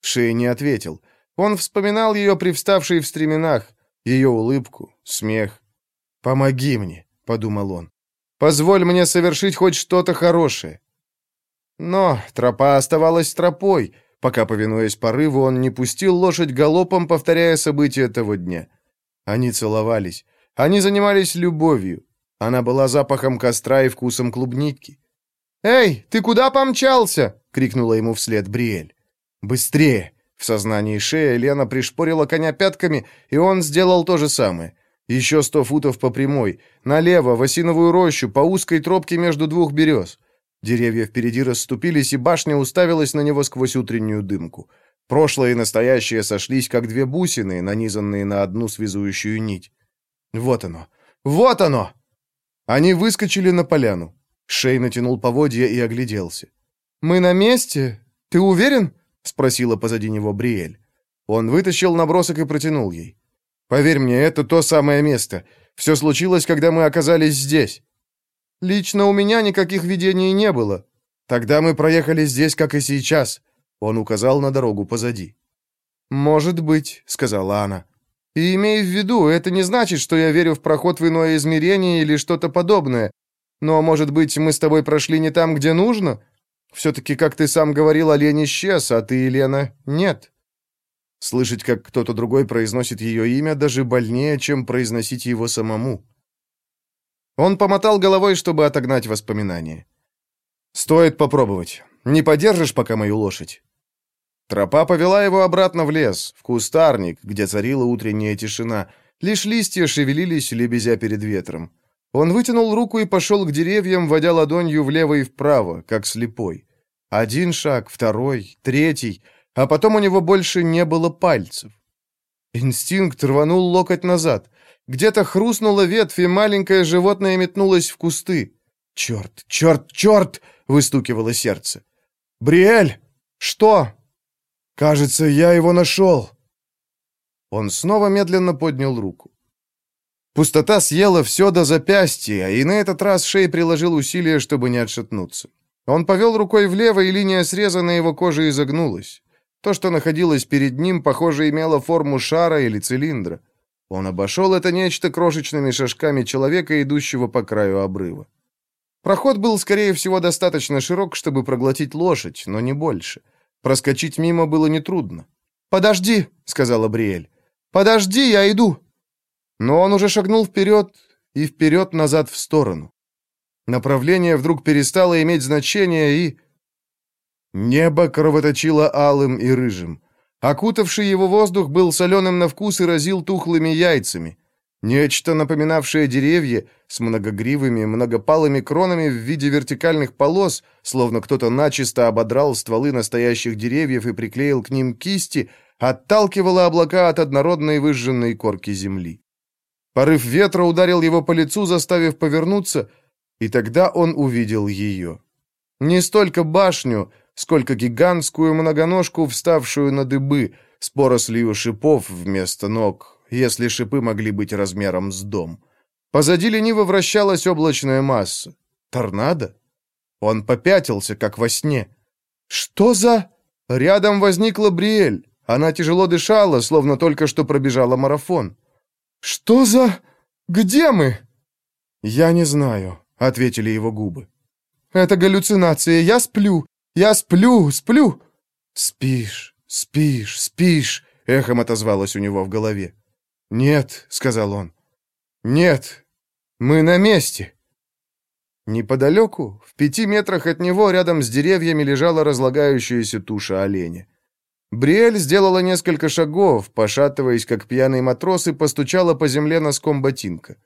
A: Шей не ответил. Он вспоминал ее привставшей в стременах, ее улыбку, смех. «Помоги мне», — подумал он. «Позволь мне совершить хоть что-то хорошее». Но тропа оставалась тропой, пока, повинуясь порыву, он не пустил лошадь галопом, повторяя события того дня. Они целовались. Они занимались любовью. Она была запахом костра и вкусом клубники. «Эй, ты куда помчался?» — крикнула ему вслед Бриэль. «Быстрее!» В сознании шея Лена пришпорила коня пятками, и он сделал то же самое. Еще сто футов по прямой, налево, в осиновую рощу, по узкой тропке между двух берез. Деревья впереди расступились, и башня уставилась на него сквозь утреннюю дымку. Прошлое и настоящее сошлись, как две бусины, нанизанные на одну связующую нить. Вот оно! Вот оно! Они выскочили на поляну. Шей натянул поводья и огляделся. «Мы на месте? Ты уверен?» — спросила позади него Бриэль. Он вытащил набросок и протянул ей. «Поверь мне, это то самое место. Все случилось, когда мы оказались здесь». «Лично у меня никаких видений не было. Тогда мы проехали здесь, как и сейчас. Он указал на дорогу позади. «Может быть», — сказала она. «И имей в виду, это не значит, что я верю в проход в иное измерение или что-то подобное. Но, может быть, мы с тобой прошли не там, где нужно? Все-таки, как ты сам говорил, олень исчез, а ты, Елена, нет». Слышать, как кто-то другой произносит ее имя, даже больнее, чем произносить его самому. Он помотал головой, чтобы отогнать воспоминания. «Стоит попробовать. Не подержишь пока мою лошадь?» Тропа повела его обратно в лес, в кустарник, где царила утренняя тишина. Лишь листья шевелились, лебезя перед ветром. Он вытянул руку и пошел к деревьям, водя ладонью влево и вправо, как слепой. Один шаг, второй, третий, а потом у него больше не было пальцев. Инстинкт рванул локоть назад. Где-то хрустнула ветвь, и маленькое животное метнулось в кусты. «Черт, черт, черт!» — выстукивало сердце. «Бриэль!» «Что?» «Кажется, я его нашел!» Он снова медленно поднял руку. Пустота съела все до запястья, и на этот раз Шей приложил усилия, чтобы не отшатнуться. Он повел рукой влево, и линия среза на его коже изогнулась. То, что находилось перед ним, похоже, имело форму шара или цилиндра. Он обошел это нечто крошечными шажками человека, идущего по краю обрыва. Проход был, скорее всего, достаточно широк, чтобы проглотить лошадь, но не больше. Проскочить мимо было нетрудно. «Подожди», — сказала Бриэль. «Подожди, я иду». Но он уже шагнул вперед и вперед-назад в сторону. Направление вдруг перестало иметь значение, и... Небо кровоточило алым и рыжим. Окутавший его воздух был соленым на вкус и разил тухлыми яйцами. Нечто, напоминавшее деревья, с многогривыми, многопалыми кронами в виде вертикальных полос, словно кто-то начисто ободрал стволы настоящих деревьев и приклеил к ним кисти, отталкивало облака от однородной выжженной корки земли. Порыв ветра ударил его по лицу, заставив повернуться, и тогда он увидел ее. Не столько башню, сколько гигантскую многоножку, вставшую на дыбы, с порослью шипов вместо ног, если шипы могли быть размером с дом. Позади лениво вращалась облачная масса. Торнадо? Он попятился, как во сне. «Что за...» Рядом возникла Бриэль. Она тяжело дышала, словно только что пробежала марафон. «Что за... Где мы?» «Я не знаю», — ответили его губы. Это галлюцинация. Я сплю. Я сплю, сплю!» «Спишь, спишь, спишь!» — эхом отозвалось у него в голове. «Нет», — сказал он. «Нет, мы на месте». Неподалеку, в пяти метрах от него, рядом с деревьями, лежала разлагающаяся туша оленя. Бриэль сделала несколько шагов, пошатываясь, как пьяный матрос, и постучала по земле носком ботинка.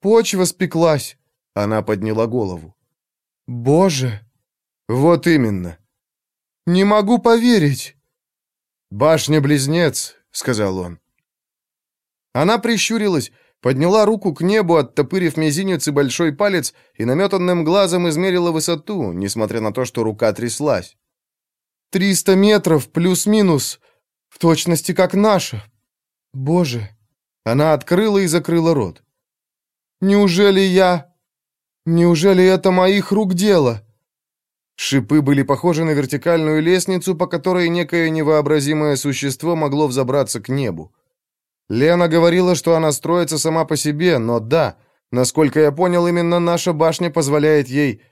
A: «Почва спеклась!» — она подняла голову. «Боже!» «Вот именно!» «Не могу поверить!» «Башня-близнец», — сказал он. Она прищурилась, подняла руку к небу, оттопырив мизинец и большой палец, и наметанным глазом измерила высоту, несмотря на то, что рука тряслась. Триста метров, плюс-минус. В точности, как наша. Боже. Она открыла и закрыла рот. Неужели я... Неужели это моих рук дело? Шипы были похожи на вертикальную лестницу, по которой некое невообразимое существо могло взобраться к небу. Лена говорила, что она строится сама по себе, но да, насколько я понял, именно наша башня позволяет ей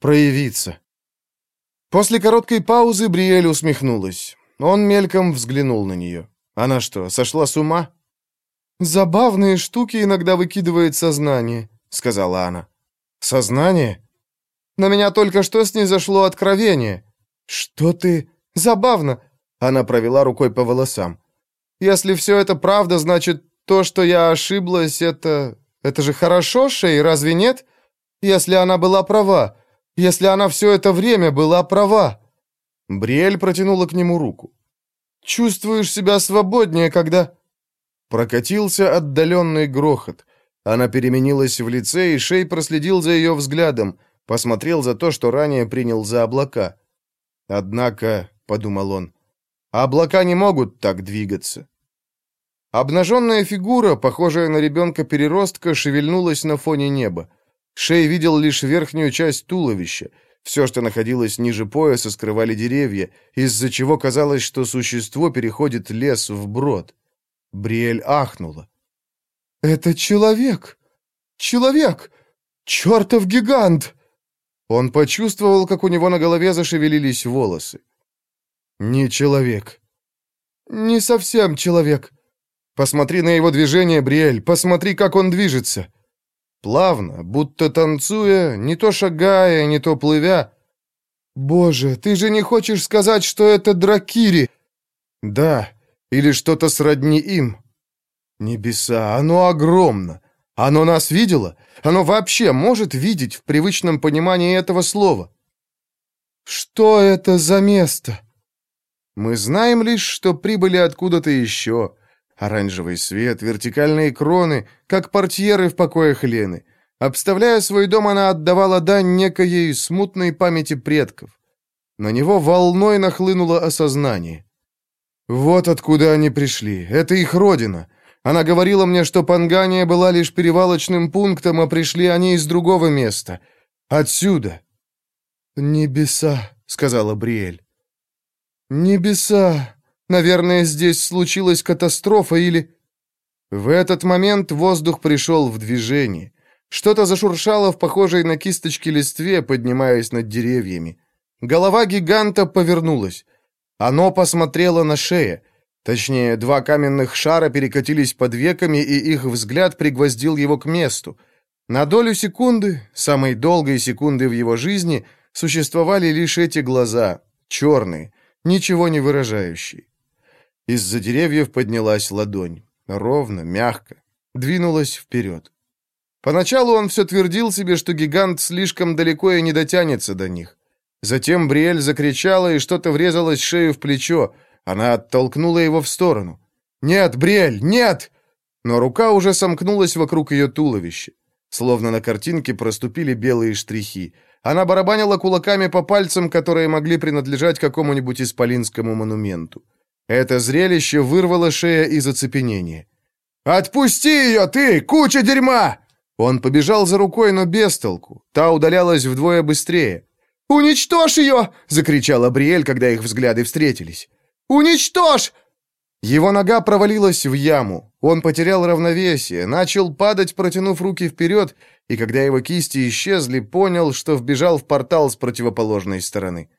A: проявиться. После короткой паузы Бриэль усмехнулась. Он мельком взглянул на нее. Она что, сошла с ума? «Забавные штуки иногда выкидывает сознание», — сказала она. «Сознание?» «На меня только что снизошло откровение». «Что ты...» «Забавно», — она провела рукой по волосам. «Если все это правда, значит, то, что я ошиблась, это... Это же хорошо, Шей, разве нет? Если она была права, если она все это время была права?» Бриэль протянула к нему руку. «Чувствуешь себя свободнее, когда...» Прокатился отдаленный грохот. Она переменилась в лице, и Шей проследил за ее взглядом, посмотрел за то, что ранее принял за облака. «Однако», — подумал он, — «облака не могут так двигаться». Обнаженная фигура, похожая на ребенка-переростка, шевельнулась на фоне неба. Шей видел лишь верхнюю часть туловища. Все, что находилось ниже пояса, скрывали деревья, из-за чего казалось, что существо переходит лес вброд. Бриэль ахнула. «Это человек! Человек! Чертов гигант!» Он почувствовал, как у него на голове зашевелились волосы. «Не человек». «Не совсем человек. Посмотри на его движение, Бриэль, посмотри, как он движется. Плавно, будто танцуя, не то шагая, не то плывя. «Боже, ты же не хочешь сказать, что это Дракири?» «Да, или что-то сродни им». «Небеса, оно огромно. Оно нас видело? Оно вообще может видеть в привычном понимании этого слова?» «Что это за место?» «Мы знаем лишь, что прибыли откуда-то еще». Оранжевый свет, вертикальные кроны, как портьеры в покоях Лены. Обставляя свой дом, она отдавала дань некоей смутной памяти предков. На него волной нахлынуло осознание. Вот откуда они пришли. Это их родина. Она говорила мне, что Пангания была лишь перевалочным пунктом, а пришли они из другого места. Отсюда. «Небеса», — сказала Бриэль. «Небеса», Наверное, здесь случилась катастрофа или...» В этот момент воздух пришел в движение. Что-то зашуршало в похожей на кисточки листве, поднимаясь над деревьями. Голова гиганта повернулась. Оно посмотрело на шею. Точнее, два каменных шара перекатились под веками, и их взгляд пригвоздил его к месту. На долю секунды, самой долгой секунды в его жизни, существовали лишь эти глаза, черные, ничего не выражающие. Из-за деревьев поднялась ладонь. Ровно, мягко. Двинулась вперед. Поначалу он все твердил себе, что гигант слишком далеко и не дотянется до них. Затем Бриэль закричала, и что-то врезалось шею в плечо. Она оттолкнула его в сторону. «Нет, Бриэль, нет!» Но рука уже сомкнулась вокруг ее туловища. Словно на картинке проступили белые штрихи. Она барабанила кулаками по пальцам, которые могли принадлежать какому-нибудь исполинскому монументу. Это зрелище вырвало шея из оцепенения. «Отпусти ее, ты, куча дерьма!» Он побежал за рукой, но без толку. Та удалялась вдвое быстрее. «Уничтожь ее!» — закричала Бриэль, когда их взгляды встретились. «Уничтожь!» Его нога провалилась в яму. Он потерял равновесие, начал падать, протянув руки вперед, и когда его кисти исчезли, понял, что вбежал в портал с противоположной стороны.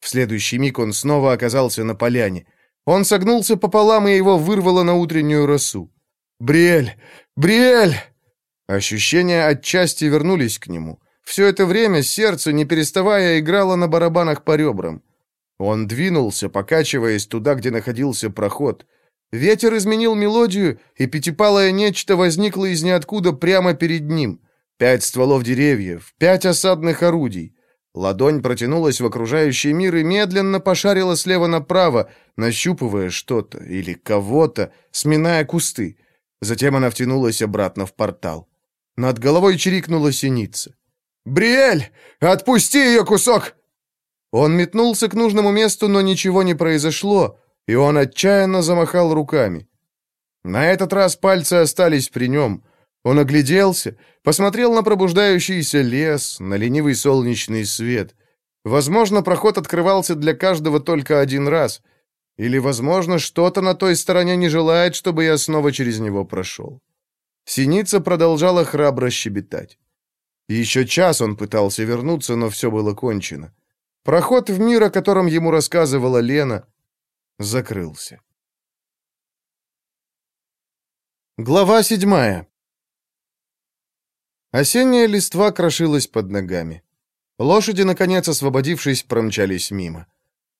A: В следующий миг он снова оказался на поляне. Он согнулся пополам, и его вырвало на утреннюю росу. «Бриэль! Бриэль!» Ощущения отчасти вернулись к нему. Все это время сердце, не переставая, играло на барабанах по ребрам. Он двинулся, покачиваясь туда, где находился проход. Ветер изменил мелодию, и пятипалое нечто возникло из ниоткуда прямо перед ним. Пять стволов деревьев, пять осадных орудий. Ладонь протянулась в окружающий мир и медленно пошарила слева направо, нащупывая что-то или кого-то, сминая кусты. Затем она втянулась обратно в портал. Над головой чирикнула синица. «Бриэль! Отпусти ее кусок!» Он метнулся к нужному месту, но ничего не произошло, и он отчаянно замахал руками. На этот раз пальцы остались при нем. Он огляделся, посмотрел на пробуждающийся лес, на ленивый солнечный свет. Возможно, проход открывался для каждого только один раз. Или, возможно, что-то на той стороне не желает, чтобы я снова через него прошел. Синица продолжала храбро щебетать. Еще час он пытался вернуться, но все было кончено. Проход в мир, о котором ему рассказывала Лена, закрылся. Глава седьмая. Осенняя листва крошилась под ногами. Лошади, наконец освободившись, промчались мимо.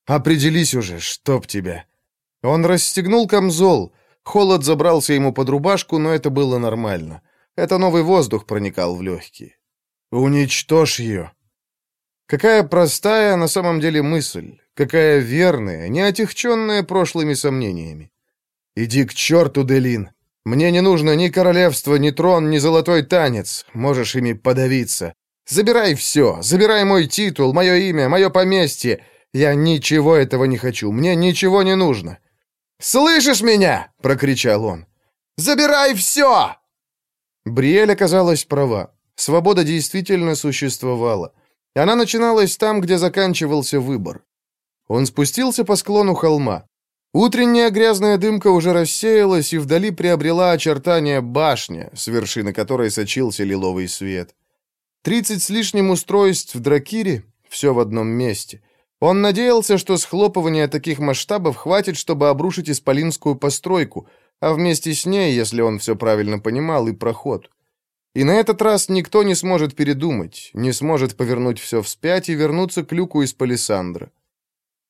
A: «Определись уже, чтоб тебя!» Он расстегнул камзол. Холод забрался ему под рубашку, но это было нормально. Это новый воздух проникал в легкие. Уничтожь ее. Какая простая на самом деле мысль, какая верная, не отягченная прошлыми сомнениями. Иди к черту, Делин. Мне не нужно ни королевство, ни трон, ни золотой танец. Можешь ими подавиться. Забирай все. Забирай мой титул, мое имя, мое поместье. Я ничего этого не хочу. Мне ничего не нужно. «Слышишь меня?» — прокричал он. «Забирай все!» Бриэль оказалась права. Свобода действительно существовала. Она начиналась там, где заканчивался выбор. Он спустился по склону холма. Утренняя грязная дымка уже рассеялась, и вдали приобрела очертания башня, с вершины которой сочился лиловый свет. Тридцать с лишним устройств в Дракире, все в одном месте. Он надеялся, что схлопывания таких масштабов хватит, чтобы обрушить исполинскую постройку, а вместе с ней, если он все правильно понимал, и проход. И на этот раз никто не сможет передумать, не сможет повернуть все вспять и вернуться к люку из палисандра.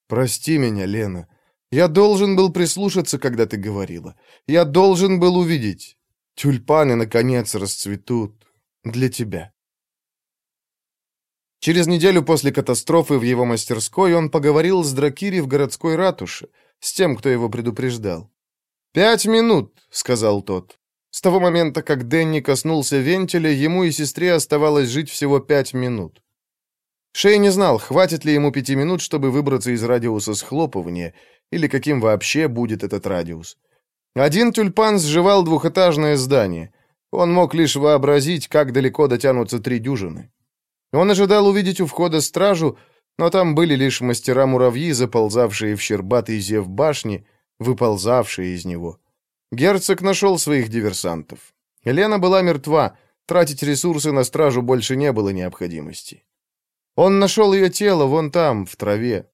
A: «Прости меня, Лена. Я должен был прислушаться, когда ты говорила. Я должен был увидеть. Тюльпаны, наконец, расцветут. Для тебя». Через неделю после катастрофы в его мастерской он поговорил с Дракири в городской ратуше, с тем, кто его предупреждал. «Пять минут», — сказал тот. С того момента, как Дэнни коснулся вентиля, ему и сестре оставалось жить всего пять минут. Шей не знал, хватит ли ему пяти минут, чтобы выбраться из радиуса схлопывания, или каким вообще будет этот радиус. Один тюльпан сживал двухэтажное здание. Он мог лишь вообразить, как далеко дотянутся три дюжины. Он ожидал увидеть у входа стражу, но там были лишь мастера-муравьи, заползавшие в щербатый зев башни, выползавшие из него. Герцог нашел своих диверсантов. Лена была мертва, тратить ресурсы на стражу больше не было необходимости. Он нашел ее тело вон там, в траве.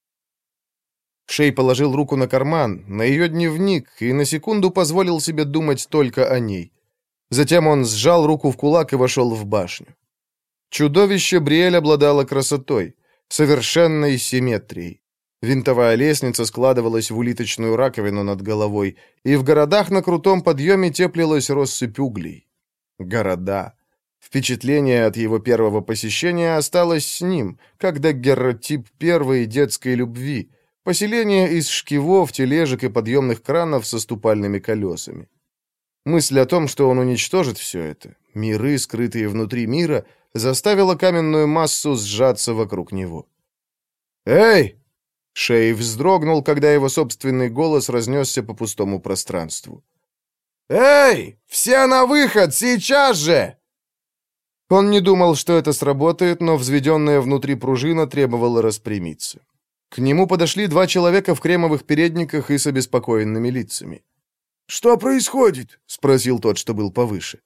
A: Шей положил руку на карман, на ее дневник, и на секунду позволил себе думать только о ней. Затем он сжал руку в кулак и вошел в башню. Чудовище Бриэль обладало красотой, совершенной симметрией. Винтовая лестница складывалась в улиточную раковину над головой, и в городах на крутом подъеме теплилась россыпь углей. Города. Впечатление от его первого посещения осталось с ним, как даггерротип первой детской любви, поселение из шкивов, тележек и подъемных кранов со ступальными колесами. Мысль о том, что он уничтожит все это, миры, скрытые внутри мира, заставила каменную массу сжаться вокруг него. «Эй!» Шей вздрогнул, когда его собственный голос разнесся по пустому пространству. «Эй! Все на выход! Сейчас же!» Он не думал, что это сработает, но взведенная внутри пружина требовала распрямиться. К нему подошли два человека в кремовых передниках и с обеспокоенными лицами. «Что происходит?» — спросил тот, что был повыше.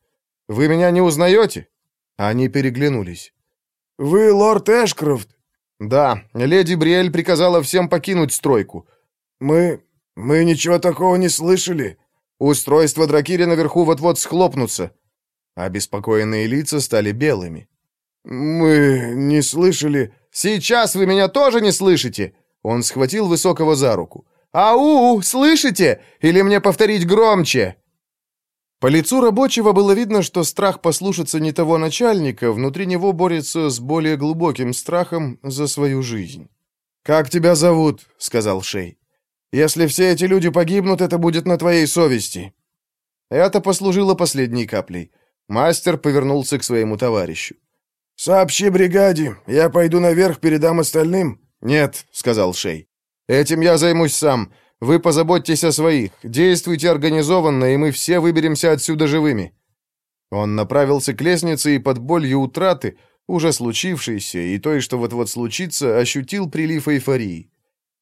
A: «Вы меня не узнаете?» Они переглянулись.
B: «Вы лорд Эшкрофт?»
A: «Да, леди Бриэль приказала всем покинуть стройку».
B: «Мы... мы ничего такого не слышали».
A: «Устройства Дракири наверху вот-вот схлопнутся». Обеспокоенные лица стали белыми.
B: «Мы не слышали...»
A: «Сейчас вы меня тоже не слышите?» Он схватил Высокого за руку. «Ау, слышите? Или мне повторить громче?» По лицу рабочего было видно, что страх послушаться не того начальника внутри него борется с более глубоким страхом за свою жизнь.
B: «Как тебя зовут?» — сказал Шей. «Если все эти люди погибнут, это будет на твоей совести».
A: Это послужило последней каплей. Мастер повернулся к своему товарищу.
B: «Сообщи бригаде. Я пойду наверх, передам остальным».
A: «Нет», — сказал Шей. «Этим я займусь сам. Вы позаботьтесь о своих. Действуйте организованно, и мы все выберемся отсюда живыми». Он направился к лестнице и под болью утраты, уже случившейся, и той, что вот-вот случится, ощутил прилив эйфории.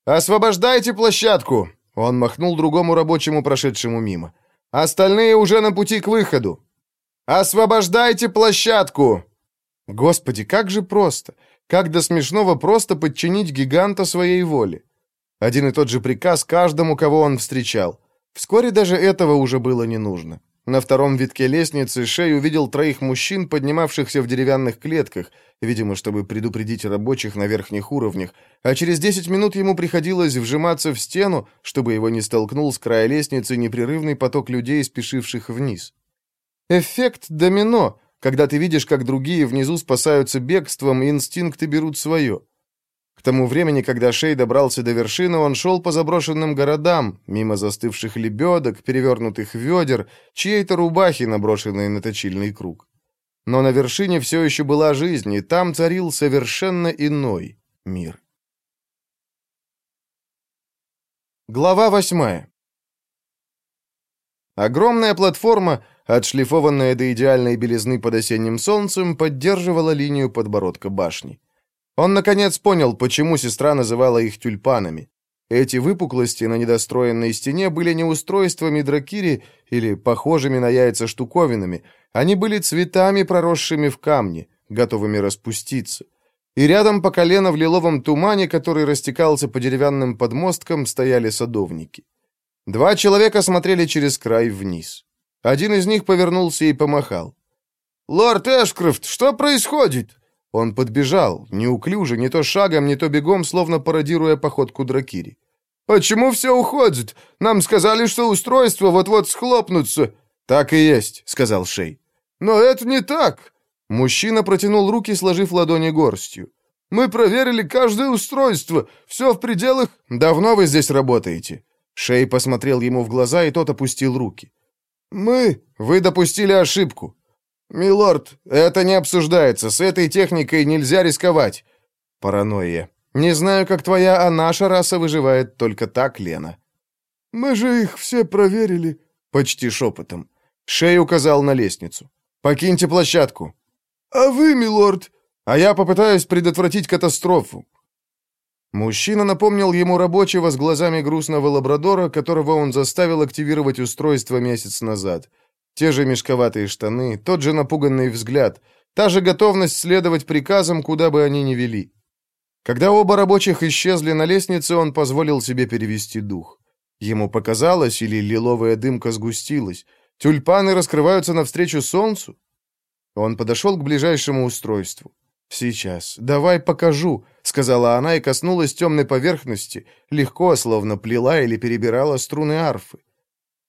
A: «Освобождайте площадку!» Он махнул другому рабочему, прошедшему мимо. «Остальные уже на пути к выходу!» «Освобождайте площадку!» Господи, как же просто! Как до смешного просто подчинить гиганта своей воле! Один и тот же приказ каждому, кого он встречал. Вскоре даже этого уже было не нужно. На втором витке лестницы Шей увидел троих мужчин, поднимавшихся в деревянных клетках, видимо, чтобы предупредить рабочих на верхних уровнях, а через 10 минут ему приходилось вжиматься в стену, чтобы его не столкнул с края лестницы непрерывный поток людей, спешивших вниз. Эффект домино, когда ты видишь, как другие внизу спасаются бегством, инстинкты берут свое. К тому времени, когда Шей добрался до вершины, он шел по заброшенным городам, мимо застывших лебедок, перевернутых ведер, чьей-то рубахи, наброшенной на точильный круг. Но на вершине все еще была жизнь, и там царил совершенно иной мир. Глава восьмая. Огромная платформа отшлифованная до идеальной белизны под осенним солнцем, поддерживала линию подбородка башни. Он, наконец, понял, почему сестра называла их тюльпанами. Эти выпуклости на недостроенной стене были не устройствами дракири или похожими на яйца штуковинами, они были цветами, проросшими в камне, готовыми распуститься. И рядом по колено в лиловом тумане, который растекался по деревянным подмосткам, стояли садовники. Два человека смотрели через край вниз. Один из них повернулся и помахал. «Лорд Эшкрофт, что происходит?» Он подбежал, неуклюже, не то шагом, не то бегом, словно пародируя походку Дракири. «Почему все уходит? Нам сказали, что устройство вот-вот схлопнутся». «Так и есть», — сказал Шей. «Но это не так». Мужчина протянул руки, сложив ладони горстью. «Мы проверили каждое устройство. Все в пределах...» «Давно вы здесь работаете?» Шей посмотрел ему в глаза, и тот опустил руки. «Мы... Вы допустили ошибку. Милорд, это не обсуждается. С этой техникой нельзя рисковать». Паранойя. «Не знаю, как твоя, а наша раса выживает только так, Лена».
B: «Мы же их все проверили», — почти шепотом.
A: Шей указал на лестницу. «Покиньте площадку».
B: «А вы, милорд?»
A: «А я попытаюсь предотвратить катастрофу. Мужчина напомнил ему рабочего с глазами грустного лабрадора, которого он заставил активировать устройство месяц назад. Те же мешковатые штаны, тот же напуганный взгляд, та же готовность следовать приказам, куда бы они ни вели. Когда оба рабочих исчезли на лестнице, он позволил себе перевести дух. Ему показалось, или лиловая дымка сгустилась, тюльпаны раскрываются навстречу солнцу? Он подошел к ближайшему устройству. «Сейчас. Давай покажу», — сказала она и коснулась темной поверхности, легко, словно плела или перебирала струны арфы.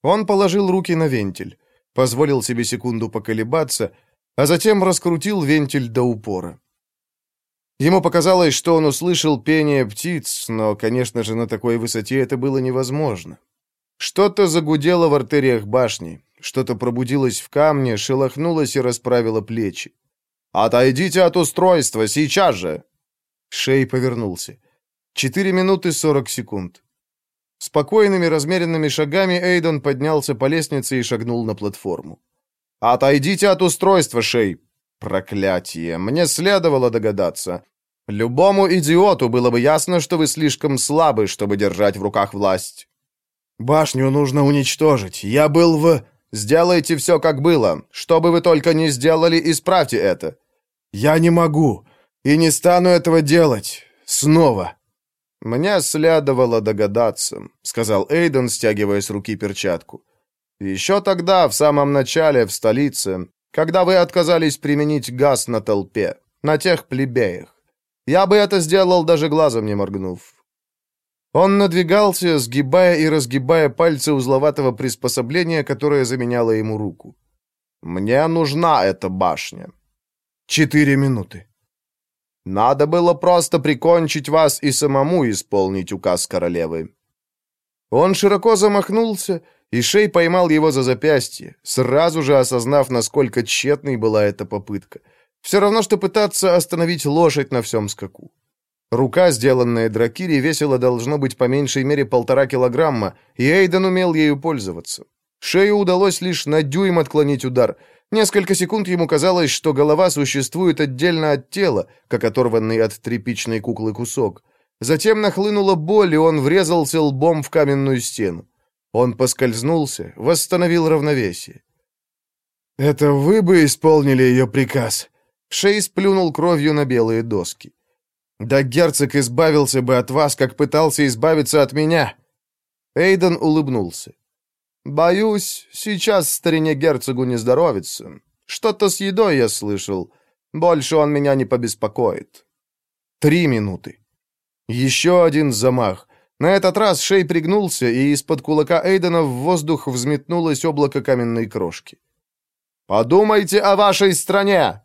A: Он положил руки на вентиль, позволил себе секунду поколебаться, а затем раскрутил вентиль до упора. Ему показалось, что он услышал пение птиц, но, конечно же, на такой высоте это было невозможно. Что-то загудело в артериях башни, что-то пробудилось в камне, шелохнулось и расправило плечи. «Отойдите от устройства, сейчас же!» Шей повернулся. Четыре минуты сорок секунд. Спокойными, размеренными шагами Эйдон поднялся по лестнице и шагнул на платформу. «Отойдите от устройства, Шей!» «Проклятие! Мне следовало догадаться. Любому идиоту было бы ясно, что вы слишком слабы, чтобы держать в руках власть».
B: «Башню нужно уничтожить. Я был в...» Сделайте все, как было. Что бы вы только ни сделали, исправьте это».
A: «Я не могу. И не стану этого делать. Снова».
B: «Мне следовало догадаться», — сказал Эйден, стягивая с руки перчатку. «Еще тогда, в самом начале, в столице, когда вы отказались применить газ на толпе, на тех плебеях. Я бы это сделал, даже глазом не моргнув». Он надвигался, сгибая и разгибая пальцы узловатого приспособления, которое заменяло ему руку. «Мне нужна эта башня».
A: «Четыре минуты».
B: Надо было просто прикончить вас и самому исполнить указ королевы».
A: Он широко замахнулся, и Шей поймал его за запястье, сразу же осознав, насколько тщетной была эта попытка. Все равно, что пытаться остановить лошадь на всем скаку. Рука, сделанная Дракири, весила должно быть по меньшей мере полтора килограмма, и Эйден умел ею пользоваться. Шею удалось лишь на дюйм отклонить удар — Несколько секунд ему казалось, что голова существует отдельно от тела, как оторванный от тряпичной куклы кусок. Затем нахлынула боль, и он врезался лбом в каменную стену. Он поскользнулся, восстановил равновесие. «Это вы бы исполнили ее приказ?» Шей сплюнул кровью на белые доски. «Да герцог избавился бы от вас, как пытался избавиться от меня!» Эйден улыбнулся. «Боюсь, сейчас старине герцогу не здоровится. Что-то с едой я слышал. Больше он меня не побеспокоит». Три минуты. Еще один замах. На этот раз Шей пригнулся, и из-под кулака Эйдена в воздух взметнулось облако каменной крошки. «Подумайте о вашей стране!»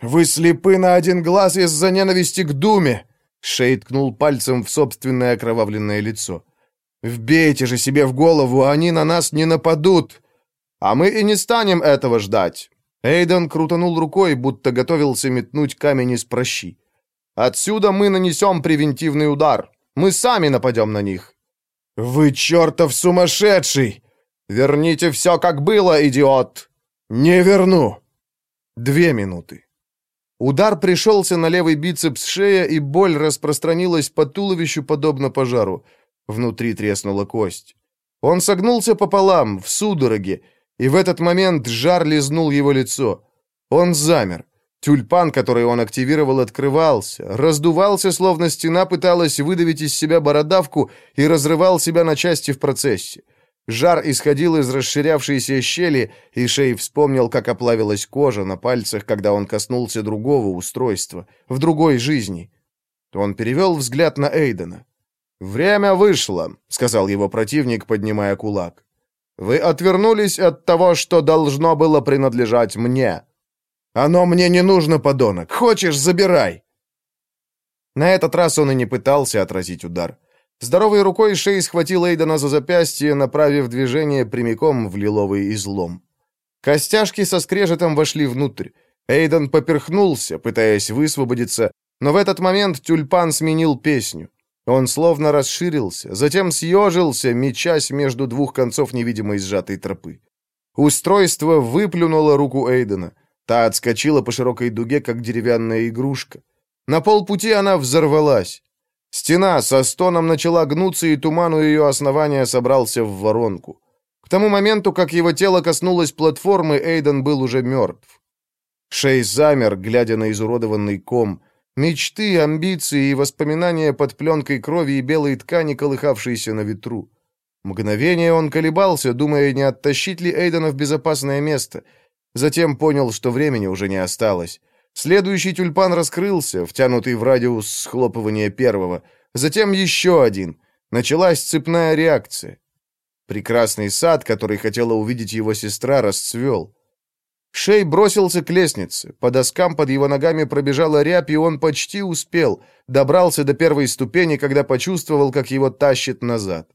A: «Вы слепы на один глаз из-за ненависти к Думе!» Шей ткнул пальцем в собственное окровавленное лицо. Вбейте же себе в голову, они на нас не нападут. А мы и не станем этого ждать. Эйден крутанул рукой, будто готовился метнуть камень из прощи. Отсюда мы нанесем превентивный удар. Мы сами нападем на них. Вы чертов сумасшедший! Верните все, как было, идиот! Не верну. Две минуты. Удар пришелся на левый бицепс шея, и боль распространилась по туловищу, подобно пожару. Внутри треснула кость. Он согнулся пополам, в судороге, и в этот момент жар лизнул его лицо. Он замер. Тюльпан, который он активировал, открывался, раздувался, словно стена пыталась выдавить из себя бородавку и разрывал себя на части в процессе. Жар исходил из расширявшейся щели, и Шей вспомнил, как оплавилась кожа на пальцах, когда он коснулся другого устройства, в другой жизни. Он перевел взгляд на Эйдена. «Время вышло», — сказал его противник, поднимая кулак. «Вы отвернулись от того, что должно было принадлежать мне». «Оно мне не нужно, подонок. Хочешь, забирай!» На этот раз он и не пытался отразить удар. Здоровой рукой Шей схватил Эйдена за запястье, направив движение прямиком в лиловый излом. Костяшки со скрежетом вошли внутрь. Эйден поперхнулся, пытаясь высвободиться, но в этот момент тюльпан сменил песню. Он словно расширился, затем съежился, мечась между двух концов невидимой сжатой тропы. Устройство выплюнуло руку Эйдена. Та отскочила по широкой дуге, как деревянная игрушка. На полпути она взорвалась. Стена со стоном начала гнуться, и туман у ее основания собрался в воронку. К тому моменту, как его тело коснулось платформы, Эйден был уже мертв. Шей замер, глядя на изуродованный ком. Мечты, амбиции и воспоминания под пленкой крови и белой ткани, колыхавшиеся на ветру. Мгновение он колебался, думая, не оттащить ли Эйдена в безопасное место. Затем понял, что времени уже не осталось. Следующий тюльпан раскрылся, втянутый в радиус схлопывания первого. Затем еще один. Началась цепная реакция. Прекрасный сад, который хотела увидеть его сестра, расцвел. Шей бросился к лестнице. По доскам под его ногами пробежала рябь, и он почти успел. Добрался до первой ступени, когда почувствовал, как его тащит назад.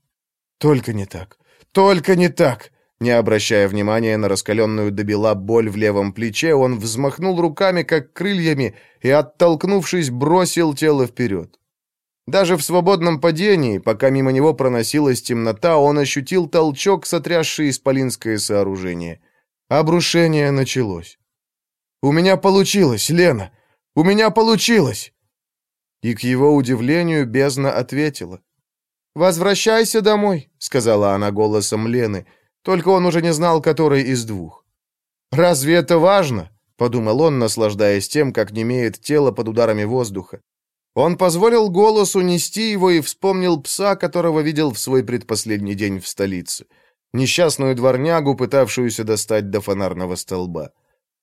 A: Только не так. Только не так. Не обращая внимания на раскаленную до бела боль в левом плече, он взмахнул руками, как крыльями, и, оттолкнувшись, бросил тело вперед. Даже в свободном падении, пока мимо него проносилась темнота, он ощутил толчок, сотрясший исполинское сооружение. Обрушение началось. «У меня получилось, Лена! У меня получилось!» И к его удивлению бездна ответила. «Возвращайся домой», — сказала она голосом Лены. только он уже не знал, который из двух. «Разве это важно?» — подумал он, наслаждаясь тем, как немеет тело под ударами воздуха. Он позволил голосу нести его и вспомнил пса, которого видел в свой предпоследний день в столице. Несчастную дворнягу, пытавшуюся достать до фонарного столба.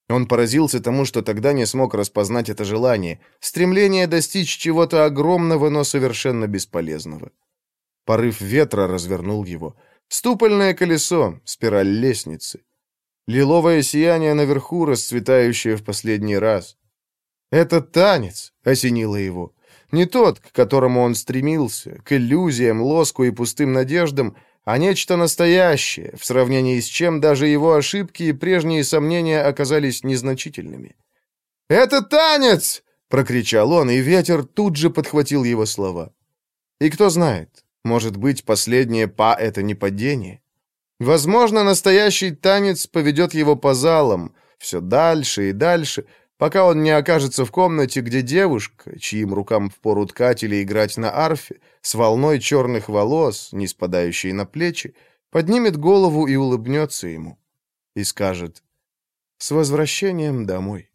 A: Он поразился тому, что тогда не смог распознать это желание, стремление достичь чего-то огромного, но совершенно бесполезного. Порыв ветра развернул его. Ступольное колесо, спираль лестницы. Лиловое сияние наверху, расцветающее в последний раз. «Это танец!» — осенило его. Не тот, к которому он стремился, к иллюзиям, лоску и пустым надеждам, а нечто настоящее, в сравнении с чем даже его ошибки и прежние сомнения оказались незначительными. «Это танец!» — прокричал он, и ветер тут же подхватил его слова. И кто знает, может быть, последнее «па» — это не падение. Возможно, настоящий танец поведет его по залам, все дальше и дальше, пока он не окажется в комнате, где девушка, чьим рукам впору ткать или играть на арфе, с волной черных волос, не спадающей на плечи, поднимет голову и улыбнется ему. И скажет «С возвращением домой».